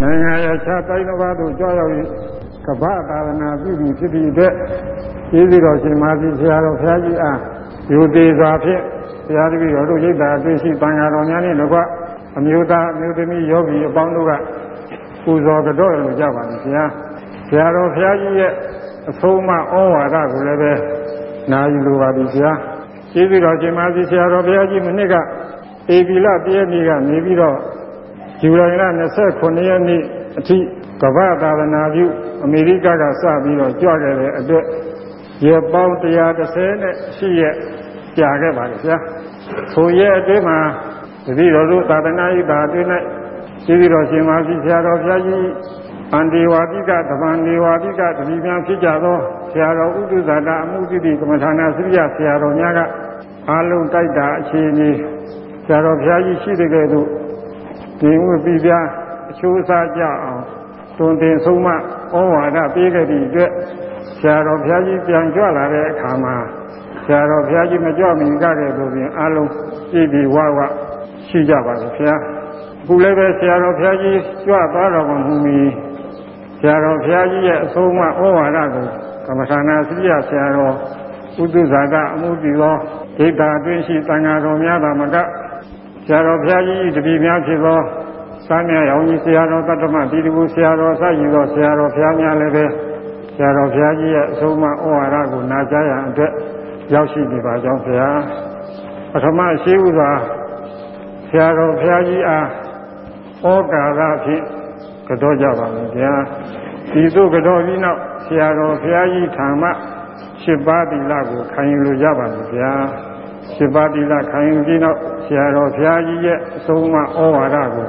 နိုင်ငံရခြားတိုင်းတစ်ပါးသို့ကြောက်ရောက်၍ကပ္ပသာသနာပြုပြီးဖြစ်သည့်အတွက်ကျေးဇူးတော်ရှင်မာသီဆရာတော်ဘုရားကြီးအားယူသေးစွာဖြင့်ဘုရားတပည့်တော်တို့ရိတ်တာအတွင်းရှိပန်ဃာတော်များနှင့်တကွအမျိုးသားအမျိုးသမီးယောဂီအပေါင်းတို့ကပူဇော်ကြတော့လို့ကြပါလိမ့်ဗျာဆရာတော်ဘုရားကြီးရဲ့အဆုံးအမဩဝါဒကိုလည်းပဲနာယူလိုပါပြီဗျာကျေးဇူးတော်ရှင်မာသီဆရာတော်ဘုရားကြီးမနစ်ကဧပြီလတရက်နေ့ကနေပြီးတော့ ဇူလိုင်လ29ရက်နေ့အထိကမ္ဘာသာသနာပြုအမေရိကကစပြီးတော့ကြွခဲ့တဲ့အတွက်ရေပေါင်း130နဲ့ရှိရက်ကြာခဲ့ပါလေဗျာဆိုရက်အတွင်းမှာတတိတော်တို့သာသနာ့ဤပါအတွင်း၌ကျေးဇူးတော်ရှင်မာသီဆရာတော်ဘုရားကြီးအန္တေဝါတိကတမန်နေဝါတိကတတိများဖြစ်ကြသောဆရာတော်ဥဒ္ဒဇာတာအမှုတိတိကမ္မထာနာစရိယဆရာတော်များကအာလုံးတိုက်တာအခြေအနေဆရာတော်ဘုရားကြီးရှိတဲ့ကဲ့သို့ ဒီဝိပိပြအချိုးအစားကြအောင်တွင်တင်ဆုံးမဩဝါဒပေးခဲ့သည့်အတွက်ဆရာတော်ဘုရားကြီးပြန်ကြွလာတဲ့အခါမှာဆရာတော်ဘုရားကြီးမကြွမီကြတဲ့သူပြင်အလုံးကြည်ပြီးဝါဝရှိကြပါလို့ဘုရားအခုလည်းပဲဆရာတော်ဘုရားကြီးကြွသွားတော်မူမီဆရာတော်ဘုရားကြီးရဲ့အဆုံးအမဩဝါဒကိုကမ္မထာနာစရိယဆရာတော်ဥဒ္ဒဇာကအမှုတည်သောဒိဋ္ဌာအတွင်းရှိတန်ဃာတော်များသာမက ဆရာတော်ဘုရားကြီးတပည့်များဖြစ်သောစမ်းမြရောင်ကြီးဆရာတော်တတ္တမတိတကူဆရာတော်စယူသောဆရာတော်ဘုရားများလည်းပဲဆရာတော်ဘုရားကြီးရဲ့အဆုံးအမဩဝါဒကိုနာကြားရန်အတွက်ရောက်ရှိနေပါကြောင်းဘုရားပထမရှိဥစွာဆရာတော်ဘုရားကြီးအားဩကာသဖြင့်ကြောကြပါမယ်ဗျာဒီသို့ကြောပြီးနောက်ဆရာတော်ဘုရားကြီးထာမ၈ပါးသီလကိုခံယူလို့ရပါမယ်ဗျာ၈ပါးသီလခံယူပြီးနောက် ဆရာတော်ဘုရားကြီးရဲ့အဆုံးအမဩဝါဒကို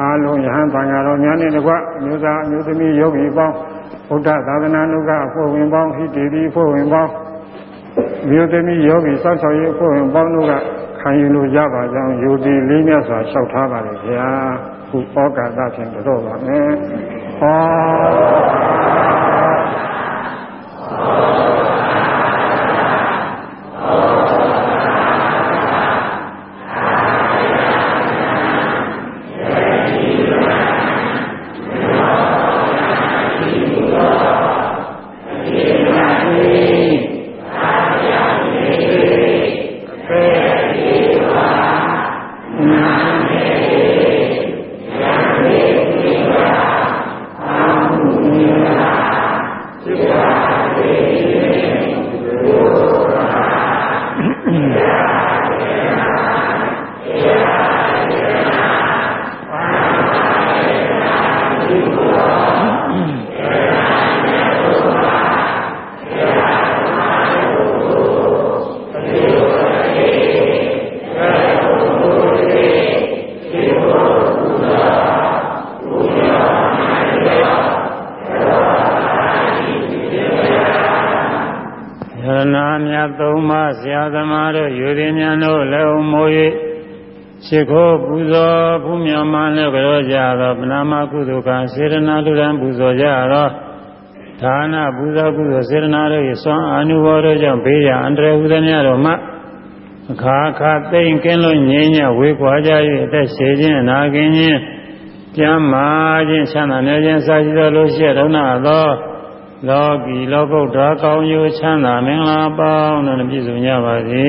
အားလုံးယဟန်တန်ဃာတော်များနဲ့တကွအမျိုးသားအမျိုးသမီးယောဂီပေါင်းဘုဒ္ဓသာသနာ့လူကအဖွဲ့ဝင်ပေါင်းဟိတေတိအဖွဲ့ဝင်ပေါင်းမြို့သမီးယောဂီစောင့်ရှောက်ရေးအဖွဲ့ဝင်ပေါင်းတို့ကခံယူလို့ရပါကြောင်းယူသည်လေးမြတ်စွာလျှောက်ထားပါလေဗျာခုဩကာသဖြင့်တော့ပါမယ်ဟော ရှိခိုးပူဇော်ဘုမြမလည်းကြောကြသောပနာမကုသိုလ်ကစေရနာလူရန်ပူဇော်ကြသောဒါနပူဇော်ကုသိုလ်စေရနာတို့၏စွမ်းအာနုဘောတို့ကြောင့်ဘေးရန်အန္တရာယ်ဟူသည်များတို့မှအခါခါသိမ့်ကင်းလို့ငြိမ်းညဝေခွာကြ၍အသက်ရှည်ခြင်းနာကင်းခြင်းကျမ်းမာခြင်းချမ်းသာနေခြင်းစာရှိသောလို့ရှိရဒုနာသောလောကီလောကုတ္တရာကောင်းကျိုးချမ်းသာမင်္ဂလာပေါင်းတို့ပြည့်စုံကြပါစေ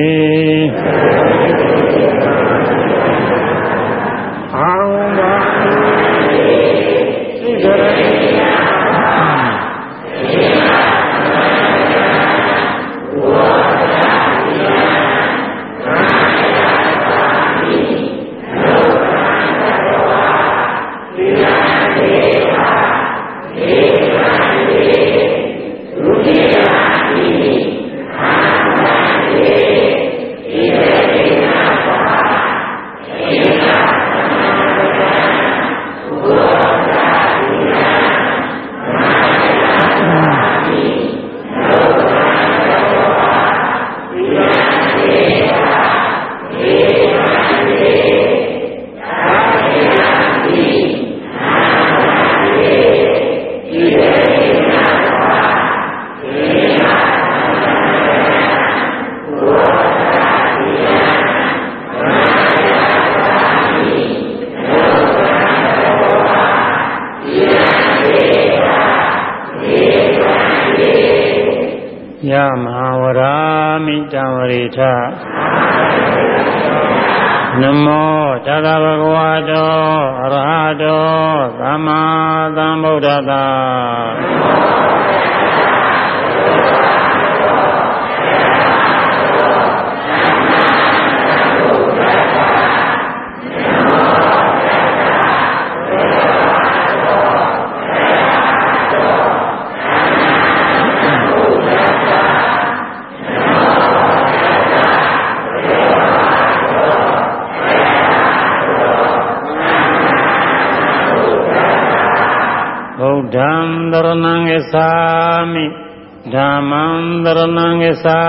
ရဏံဂသာ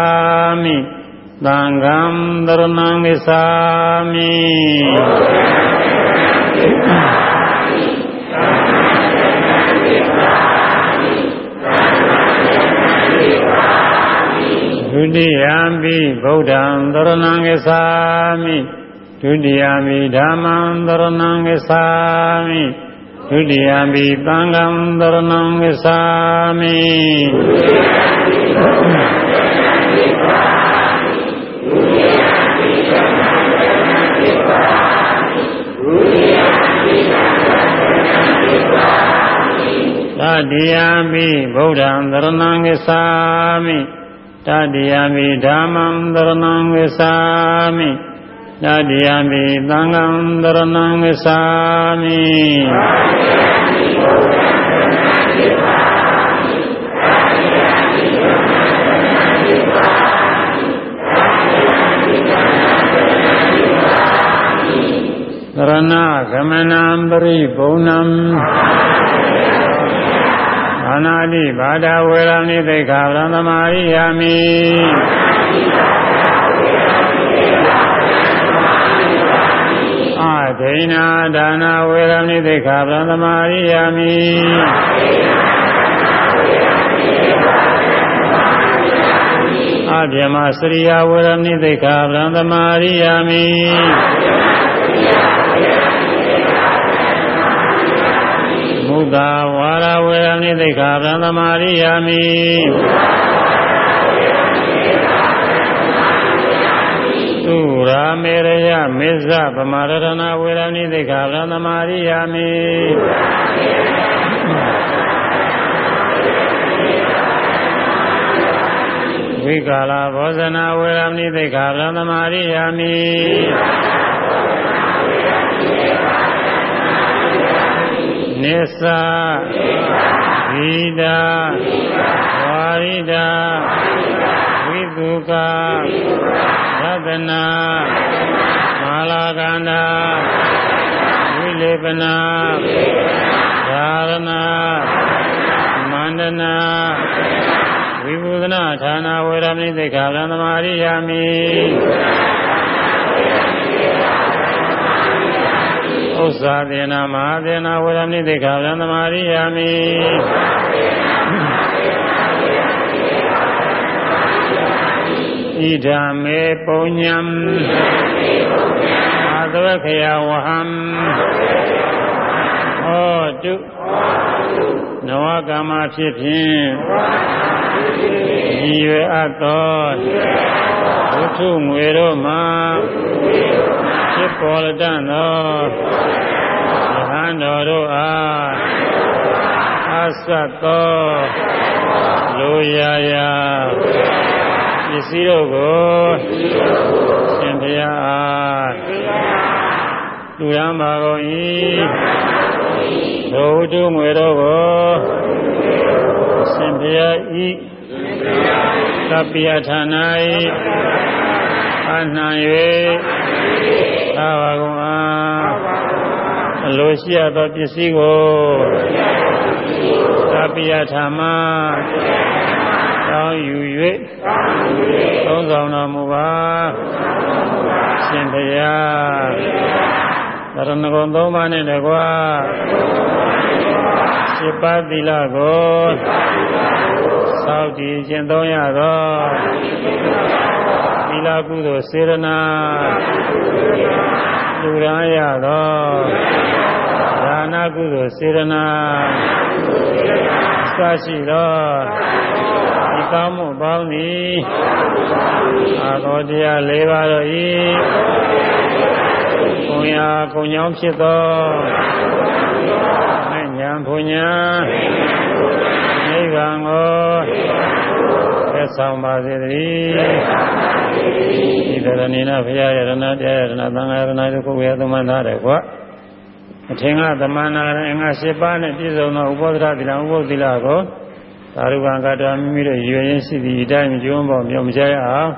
မိသံဃံရဏံဂသာမိဒုတိယံပိဗုဒ္ဓံသရဏံဂသာမိဒုတိယံပိဓမ္မံသရဏံဂသာမိဒုတိယမိသံဃံသရဏံဝိသာမိ တတိယမိဗုဒ္ဓံသရဏံဝိသာမိတတိယမိဓမ္မံသရဏံဝိသာမိတတိယမိသံဃံသရဏံဝိသာမိသရ ဏဂမနံပရိဘုံနံအာနာတိဘာဒဝေရဏိသိက္ခာဗရံသမာရိယာမိဒိနာဒါနာဝေရမိသိခာဗရံသမာရိယာမိအဗျမစရိယဝေရမိသိခာဗရံသမာရိယာမိ မုဒ္ဒဝါရဝေရမိသိခာဗရံသမာရိယာမိသုရာမေရယမေဇဗမာရဏဝေရဏိသိက္ခာရဏမာရိယာမိဝိကာလဘောဇနာဝေရဏိသိက္ခာရဏမာရိယာမိ နိသဝိဒာဝါရိဒာဝိတုကာရတနာမာလာကန္တာဝိလေပနာဓာရဏမန္တနာဝိဘုဒနာဌာနာဝေရမိသိက္ခာရံသမာရိယာမိ ဥစ္စာဒေနာမဟာဒေနာဝေရမိသိက္ခာရံသမာရိယာမိဣဒာမေပုညံအာသဝခယဝဟံဟောတုနဝကမ္မဖြစ်ဖြင့်ဤရွယ်အပ်သောဝိထုငွေတို့မှာ ဖြစ်ပေါ်လတတ်သောယဟန်တော်တို့အားအဆတ်သောလိုရာရာပစ္စည်းတို့ကိုရှင်ဘုရားအားလူရမ်းပါကုန်၏ဒုတုငွေတို့ကိုရှင်ဘုရားဤသဗ္ဗယဌာန၏အနှံ၍ သာဝကုန်အားအလိုရှိရသောပစ္စည်းကိုသဗ္ဗယဌာမတောင်းယူ၍သုံးဆောင်တော်မူပါရှင်ဘုရားသရဏဂုံသုံးပါးနဲ့တကွာစိပ္ပသီလကိုသောက်တည်ခြင်းသုံးရသောသီလကုသိုလ်စေရနာ လူရန်ရသောဒါနကုသိုလ်စေရနာစရှိသောဤကောင်းမှုပေါင်းသည်အာသောတရား၄ပါးတို့ဤကိုယ်ရာကိုညောင်းဖြစ်သောဉာဏ်ဘုညာနိဗ္ဗာန်ကို သက်ဆောင်ပါစေတည်းဒီတရဏိနာဘုရားရတနာတရားရတနာသံဃာရတနာတို့ကိုယ်ရသမန္တာတယ်ကွာအထင်ကသမန္နာရင်ငါ၈ပါးနဲ့ပြည့်စုံသောဥပောဒရသီလဥပုသ္တိလကိုသာရုကံကတော်မိမိတို့ရွယ်ရင်ရှိသည့်အတိုင်းကျွန်းပေါ်မြောက်မချရအောင်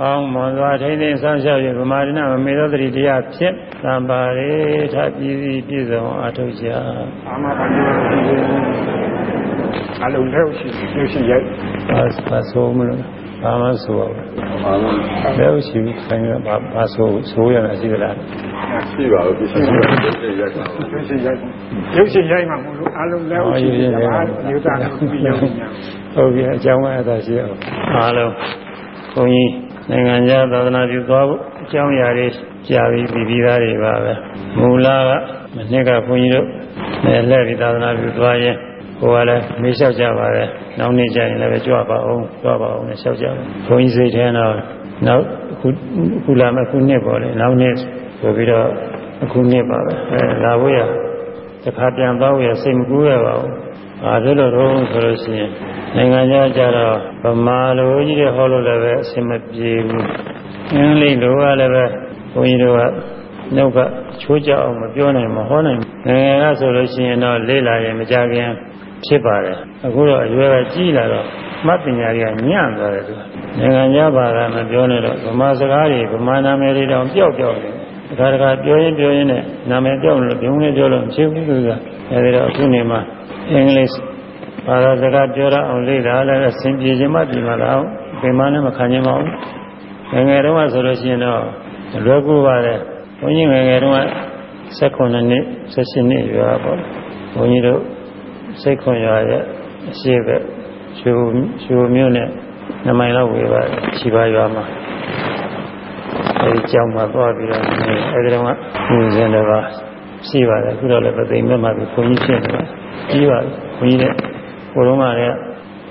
ကောင်းမွန်စွာထိမ့်သိမ်းဆောင်ရှောက်၍ဗမာရဏမမေသောတတိတရားဖြင့်သံပါရေထပြည်စည်းပြည့်စုံအထုတ်ကြအာမဘာလို့ အလုံးလည်းရှိလို့ရှိရိုက်ပါပါဆိုမလို့ဘာမှဆိုပါဘူးဘာမှလည်းရှိခိုင်းရပါပါဆိုဆိုရတာရှိသလားရှိပါဘူးရှိပါဘူးရုပ်ရှင်ရိုက်ပါရုပ်ရှင်ရိုက်ရုပ်ရှင်ရိုက်မှာမလို့အလုံးလည်းရှိပါယူတာပြီးရောက်ညာဟုတ်ပြီအကြောင်းအဲ့ဒါရှိအောင်အားလုံးဘုန်းကြီးနိုင်ငံခြားသာသနာပြုသွားဖို့အကြောင်းအရာတွေကြာပြီးပြီးပြီးသားတွေပါပဲမူလကမနှစ်ကဘုန်းကြီးတို့လည်းလက်ပြီးသာသနာပြုသွားရင် ကိုယ်ကလည်းမေးလျှောက်ကြပါပဲနောက်နေ့ကျရင်လည်းပဲကြွပါအောင်ကြွပါအောင်နဲ့လျှောက်ကြပါဘုန်းကြီးစိတ်ထဲတော့နောက်ခုခုလာမဲ့ခုနှစ်ပေါ်လေနောက်နေ့ဆိုပြီးတော့အခုနှစ်ပါပဲအဲလာဖို့ရတခါပြန်သွားဖို့ရစိတ်မကူးရပါဘူးဘာဖြစ်လို့တော့ဆိုလို့ရှိရင်နိုင်ငံခြားကြတော့ဗမာလိုကြီးတဲ့ဟောလို့လည်းပဲအဆင်မပြေဘူးအင်္ဂလိပ်လိုကလည်းပဲဘုန်းကြီးတို့ကနှုတ်ကချိုးကြအောင်မပြောနိုင်မဟောနိုင်ငယ်ငယ်ကဆိုလို့ရှိရင်တော့လေးလာရင်မကြခင် ဖြစ်ပါတယ်အခုတော့အရွယ်ကကြီးလာတော့မှတ်ပညာတွေကညံ့သွားတယ်သူနိုင်ငံခြားဘာသာမပြောနဲ့တော့ဗမာစကားတွေဗမာနာမည်တွေတောင်ပျောက်ပျောက်နေတခါတခါပြောရင်ပြောရင်နဲ့နာမည်ပျောက်လို့ဘုံနဲ့ပြောလို့မဖြစ်ဘူးသူကအဲဒီတော့အခုနေမှာအင်္ဂလိပ်ဘာသာစကားပြောရအောင်လေ့လာလည်းအဆင်ပြေခြင်းမပြေမှာလားပင်မနဲ့မခံခြင်းမအောင်ငယ်ငယ်တုန်းကဆိုလို့ရှိရင်တော့လွယ်ကူပါတယ်ဘုန်းကြီးငယ်ငယ်တုန်းက16နှစ်18နှစ်ရွာပေါ့ဘုန်းကြီးတို့ စိတ်ခွန်ရွာရဲ့အရှိပဲရှူရှူမျိုးနဲ့နမိုင်လောက်ဝေးပါတယ်ခြိပါရွာမှာအဲဒီကြောင်းမှာသွားပြီးတော့အဲဒီတော့ကဉာဏ်တွေပါရှိပါတယ်အခုတော့လည်းပသိမ်မဲ့မှာပြီးဘုန်းကြီးဖြစ်နေပါကြီးပါဘုန်းကြီးနဲ့ကိုလုံးကလည်း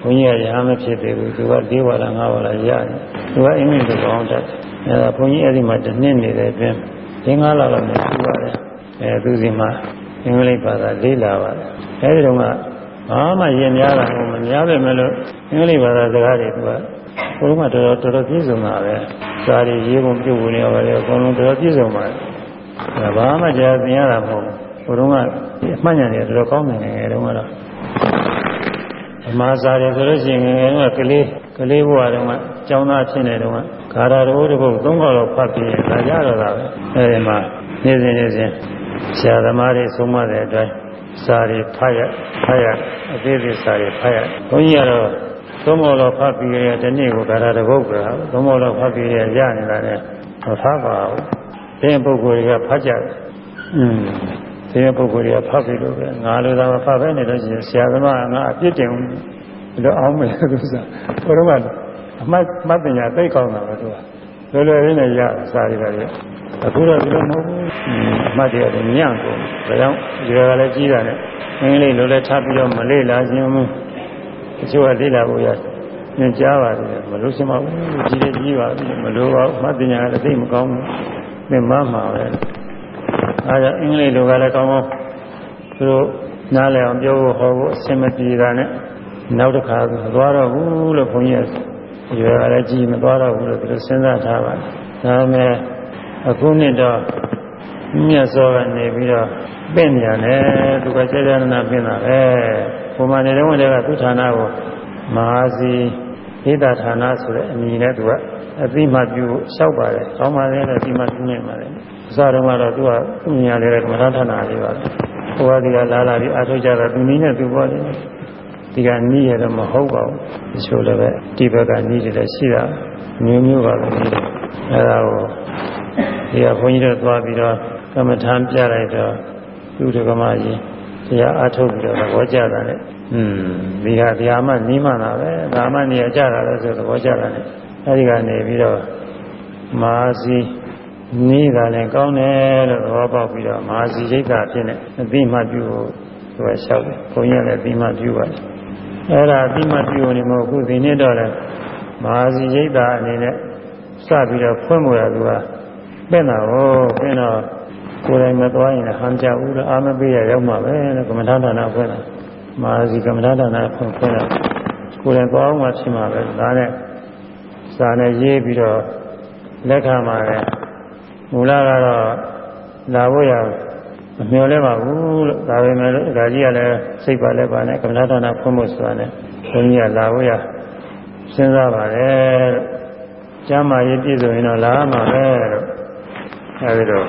ဘုန်းကြီးကရဟန်းမဖြစ်သေးဘူးသူက၄ဝါလာ၅ဝါလာရတယ်သူကအင်္ဂလိပ်လိုကောင်းတတ်အဲဒါဘုန်းကြီးအဲ့ဒီမှာတစ်နှစ်နေတဲ့အတွင်း၄၅လလောက်နေပြီးပါတယ်အဲသူစီမှာအင်္ဂလိပ်ဘာသာလေ့လာပါတယ် အဲဒီတော့ကဘာမှရင်များတာမများပဲမလို့အင်္ဂလိပ်ဘာသာစကားတွေသူကဘုရားကတော်တော်တော်တော်ပြည့်စုံတာပဲစာရီရေးပုံပြုတ်ဝင်ရပါတယ်အကုန်လုံးတော်တော်ပြည့်စုံပါတယ်ဘာမှကြားသင်ရတာမဟုတ်ဘူးဘုရားကအမှတ်ဉာဏ်တွေတော်တော်ကောင်းနေတယ်တုန်းကတော့ဓမ္မစာရဆိုလို့ရှိရင်ငယ်ငယ်ကကလေးကလေးဘဝတုန်းကကျောင်းသားဖြစ်နေတုန်းကဂါရတော်တပုတ်သုံးခေါက်လောက်ဖတ်ပြီးလာကြတော့တာပဲအဲဒီမှာနေ့စဉ်နေ့စဉ်ဆရာသမားတွေဆုံးမတဲ့အတိုင်း စာရီဖတ်ရဖတ်ရအသေးသေးစာရီဖတ်ရဘုန်းကြီးကတော့သုံးခေါက်လောက်ဖတ်ပြီးရတဲ့နေ့ကိုဂါရတပုတ်ကသုံးခေါက်လောက်ဖတ်ပြီးရရနေတာနဲ့မဖတ်ပါဘူးဒီပုဂ္ဂိုလ်တွေကဖတ်ကြတယ်อืมဒီပုဂ္ဂိုလ်တွေကဖတ်ပြီးလို့ပဲငါလိုသာမဖတ်ပဲနေလို့ရှိရင်ဆရာသမားကငါအပြစ်တင်လို့အောင်းမယ်သူစားဘုရားကအမှတ်မှတ်ပညာသိကောင်းတာပဲသူကလွယ်လွယ်လေးနဲ့ရစာရီပါလေ အခုတော့ဒီလိုမဟုတ်ဘူးအမှတ်တွေကလည်းညံ့ကုန်ဒါကြောင့်ဒီကလည်းကြီးတာနဲ့အင်္ဂလိပ်လိုလည်းထားပြီးတော့မလေ့လာခြင်းဘူးတချို့ကလေ့လာဖို့ရညင်ကြားပါတယ်မလို့ရှိမဘူးကြီးတယ်ကြီးပါပြီမလို့ပါမှတ်ပညာလည်းသိမကောင်းဘူးသင်မမှာပဲအဲဒါအင်္ဂလိပ်လိုကလည်းကောင်းကောင်းသူတို့နားလည်အောင်ပြောဖို့ဟောဖို့အဆင်မပြေတာနဲ့နောက်တစ်ခါသွားတော့ဘူးလို့ဘုန်းကြီးရွယ်ရလည်းကြည်မသွားတော့ဘူးလို့သူတို့စဉ်းစားထားပါတယ်ဒါပေမဲ့ အခုနှစ်တော့မြတ်စောကနေပြီးတော့ပင့်မြန်တယ်သူကစေတနာပင့်တာပဲပုံမှန်နေတော့တည်းကသူဌာနကိုမဟာစီဣဒဌာနဆိုတဲ့အမည်နဲ့သူကအသိမှပြုလျှောက်ပါတယ်ကောင်းပါလေလို့အသိမှပြုနေပါတယ်အစတုန်းကတော့သူကသူ့ညာလေးကမရဌာနလေးပါဘုရားဒီကလာလာပြီးအထောက်ကြတာသူနည်းနဲ့သူပေါ်တယ်ဒီကနီးရတော့မဟုတ်ပါဘူးတချို့လည်းပဲဒီဘက်ကနီးတယ်ရှိတာမျိုးမျိုးပါပဲနီးတယ်အဲဒါကို ဒီကဘုန်းကြီးတို့သွားပြီးတော့ကမ္မထမ်းပြလိုက်တော့သူတက္ကမကြီးတရားအထုတ်ပြီးတော့သဘောကျတာနဲ့อืมဒီကတရားမှနီးမှလာပဲဒါမှနေရကြတာလဲဆိုသဘောကျတာနဲ့အဲဒီကနေပြီးတော့မာစီနီးတာလည်းကောင်းတယ်လို့သဘောပေါက်ပြီးတော့မာစီရိတ်တာဖြစ်နေအသိမှပြုဖို့သူကလျှောက်တယ်ဘုန်းကြီးလည်းအသိမှပြုပါတယ်အဲ့ဒါအတိမပြုနေမို့အခုဒီနေ့တော့လေမဟာစီရိတ်တာအနေနဲ့စပြီးတော့ဖွင့်မို့ရသူက ပြင့်တာဟောပြင့်တော့ကိုယ်တိုင်မသွားရင်ဟန်ကြဘူးလို့အာမပေးရရောက်မှာပဲလို့ကမ္မထာဌာနဖွင့်တာမဟာစီကမ္မထာဌာနဖွင့်ဖွင့်တာကိုယ်တိုင်သွားအောင်မှဖြစ်မှာပဲဒါနဲ့စာနဲ့ရေးပြီးတော့လက်ခံပါလေမူလကတော့လာဖို့ရမမျှော်လဲပါဘူးလို့ဒါပေမဲ့ဒါကြီးကလည်းစိတ်ပါလဲပါနဲ့ကမ္မထာဌာနဖွင့်ဖို့ဆိုတာနဲ့ဘုန်းကြီးကလာဖို့ရစဉ်းစားပါတယ်လို့ကျမ်းမာရေးပြည့်စုံရင်တော့လာမှာပဲလို့ အဲဒီတော့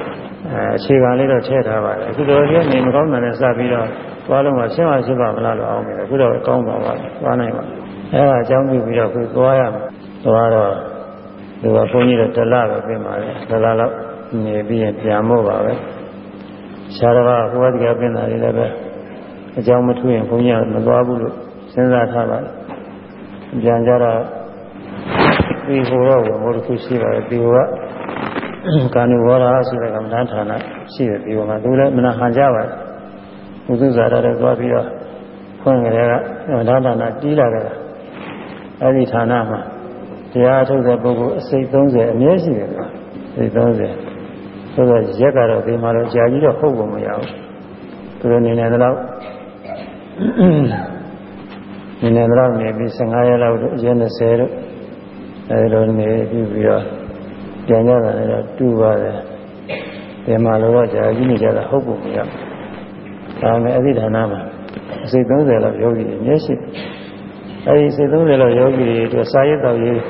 အဲအခြေခံလေးတော့ထည့်ထားပါတယ်အခုတော့ဒီနေမကောင်းတာနဲ့စပြီးတော့သွားလုံးမှာရှင်းပါရှင်းပါမလားလို့အောင်ပြီအခုတော့ကောင်းပါပါသွားနိုင်ပါအဲဒါအကြောင်းပြုပြီးတော့ခုသွားရမှာသွားတော့ဒီကဘုန်းကြီးတို့တလပဲပြင်ပါလေတလလောက်နေပြီးရင်ပြန်မို့ပါပဲရှားတော့ဟိုဘက်ကပြင်တာလေးလည်းပဲအကြောင်းမထူးရင်ဘုန်းကြီးကမသွားဘူးလို့စဉ်းစားထားပါတယ်ပြန်ကြတော့ဒီဟိုတော့ဘုရားတစ်ခုရှိပါတယ်ဒီဟိုက ကာနုဝရဆိုတဲ့ကမ္ဘာဌာနရှိတယ်ဒီဟိုမှာသူလည်းမနာဟန်ကြပါတယ်ဘုသူဇာတာလည်းသွားပြီးတော့ဖွင့်ကြတဲ့ကကမ္ဘာဌာနတီးလာတယ်အဲဒီဌာနမှာတရားထုတ်တဲ့ပုဂ္ဂိုလ်အစိတ်30အမြဲရှိတယ်ကွာစိတ်30ဆိုတော့ရက်ကတော့ဒီမှာတော့ကြာကြီးတော့ဟုတ်ပုံမရဘူးသူတို့နေနေတော့နေနေတော့နေပြီး15ရက်လောက်တော့ရက်20တော့အဲဒီလိုနေပြီးပြီးတော့ ပြန်ကြတာလည်းတော့တူပါတယ်ဒီမှာတော့ကြာကြီးနေကြတာဟုတ်ပုံမရဘူးဒါနဲ့အသည့်ဌာနမှာအစိတ်30လောက်ယောဂီတွေမျက်ရှိအဲဒီစိတ်30လောက်ယောဂီတွေအတွက်စာရေးတော်ရေး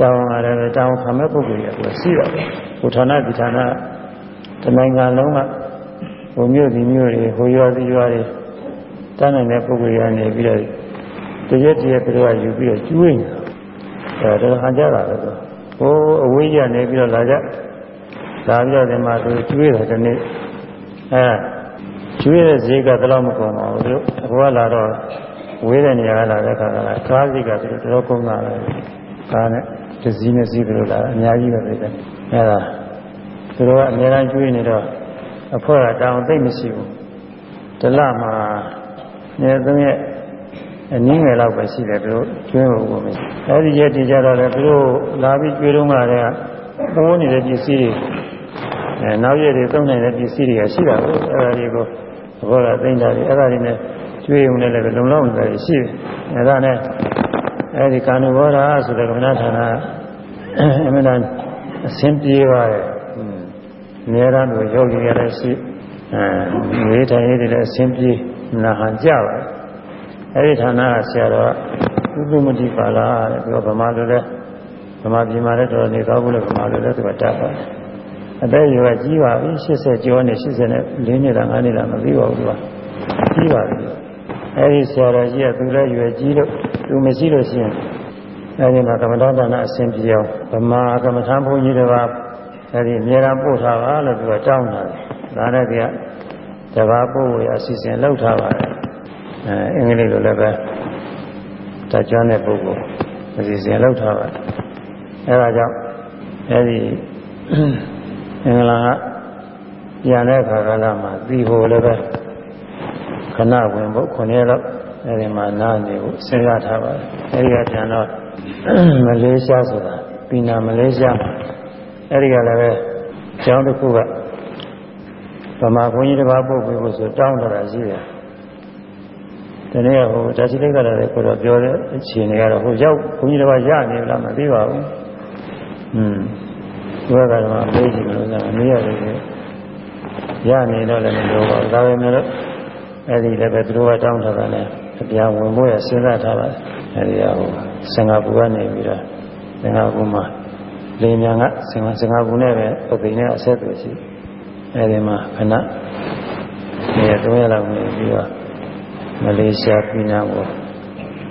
တောင်းရတယ်ပဲတောင်းခံမဲ့ပုဂ္ဂိုလ်တွေကရှိတာပဲဟိုဌာနဒီဌာနတနိုင်ငံလုံးကဟိုမြို့ဒီမြို့တွေဟိုရွာဒီရွာတွေတန်းနိုင်တဲ့ပုဂ္ဂိုလ်တွေကနေပြီးတော့တရက်တရက်သူတို့ကယူပြီးတော့ကျွေးနေတာအဲဒါဟန်ကြတာပဲတော့ ဟိုအဝေးကြီးကနေပြီးတော့လာကြလာပြီးတော့ဒီမှာသူကျွေးတယ်ဒီနေ့အဲကျွေးတဲ့ဈေးကတော့မကုန်ပါဘူးသူအဘောကလာတော့ဝေးတဲ့နေရာကလာတဲ့ခါကလာကားဈေးကသူတို့တော်ကုန်တာပဲကားနဲ့တစည်းနဲ့စီးပြီးတော့လာအများကြီးပဲပြတယ်အဲဒါသူတို့ကအများအားကျွေးနေတော့အဖွဲကတောင်းသိမ့်မရှိဘူးတလမှာနေသုံးရက် အနည်းငယ်လောက်ပဲရှိတယ်သူတို့ကျွေးဖို့ကိုမရှိအဲဒီရက်တည်ကြတော့လေသူတို့လာပြီးကျွေးတော့မှလည်းပိုးနေတဲ့ပစ္စည်းတွေအဲနောက်ရက်တွေသုံးနေတဲ့ပစ္စည်းတွေကရှိတာကိုအဲဒါတွေကိုဘောကသိမ့်တာတွေအဲဒါတွေနဲ့ကျွေးုံနဲ့လည်းလုံလောက်နေတာရှိတယ်အဲဒါနဲ့အဲဒီကာနုဘောဓာဆိုတဲ့ကမ္မဋ္ဌာန်းအမှန်တန်အဆင်ပြေပါတယ်အများအားဖြင့်ယောဂီရလည်းရှိအဲဝေဒန်ရေးတွေလည်းအဆင်ပြေနာဟန်ကြပါတယ် အဲဒီဌာနကဆရာတော်ဥပ္ပမတိပါလာတဲ့ပြောဗမာလိုလဲဗမာပြည်မှာလည်းတော်နေသွားဘူးလို့ဗမာလိုလဲသူကတတ်ပါတယ်အသက်ရွယ်ကြီးပါပြီ80ကျော်နေ80နဲ့4နှစ်လား5နှစ်လားမသိပါဘူးသူကကြီးပါပြီအဲဒီဆရာတော်ကြီးကသူလည်းရွယ်ကြီးလို့သူမရှိလို့ရှိရင်အဲဒီမှာကမ္မဋ္ဌာန်းအဆင်ပြေအောင်ဗမာကမ္မဋ္ဌာန်းဘုန်းကြီးတွေကအဲဒီအများအားပို့ထားပါလို့သူကတောင်းတာဒါနဲ့ကတဘာပို့ရအစီအစဉ်လုပ်ထားပါတယ် အဲအင်္ဂလိပ်လိုလည်းပဲတကြွတဲ့ပုဂ္ဂိုလ်အစီအစဉ်လုပ်ထားပါတယ်အဲဒါကြောင့်အဲဒီအင်္ဂလာကပြန်တဲ့အခါကလည်းမှသီဟိုလည်းပဲခဏဝင်ဖို့ခုနှစ်လောက်အဲဒီမှာနားနေဖို့စဉ်းစားထားပါတယ်အဲဒီကပြန်တော့မလေးရှားဆိုတာပြည်နာမလေးရှားအဲဒီကလည်းပဲကျောင်းတစ်ခုကဗမာခွန်ကြီးတစ်ပါးပို့ပြီးဖို့ဆိုတောင်းတာရှိတယ် ဒီနေ့ဟိုတာချီလိုက်ကြတယ်ကိုတော့ပြောတဲ့အခြေအနေကတော့ဟိုရောက်ခွန်ကြီးတစ်ပါးရနေလားမသိပါဘူးอืมဒီဘက်ကတော့မေးကြည့်လို့ဆိုမေးရတယ်ရနေတော့လည်းမပြောပါဘူးဒါပေမဲ့လို့အဲဒီလည်းပဲသူတို့ကတောင်းထားတာလည်းအပြာဝင်ဖို့ရစဉ်းစားထားပါတယ်အဲဒီကဟိုစင်ကာပူကနေပြီးတော့စင်ကာပူမှာလေမြန်ကစင်ကာစင်ကာပူနဲ့ပဲပုသိမ်နဲ့အဆက်အသွယ်ရှိအဲဒီမှာခဏနေရာ၃ရက်လောက်နေပြီးတော့ မလေးရှားပြည်နာကို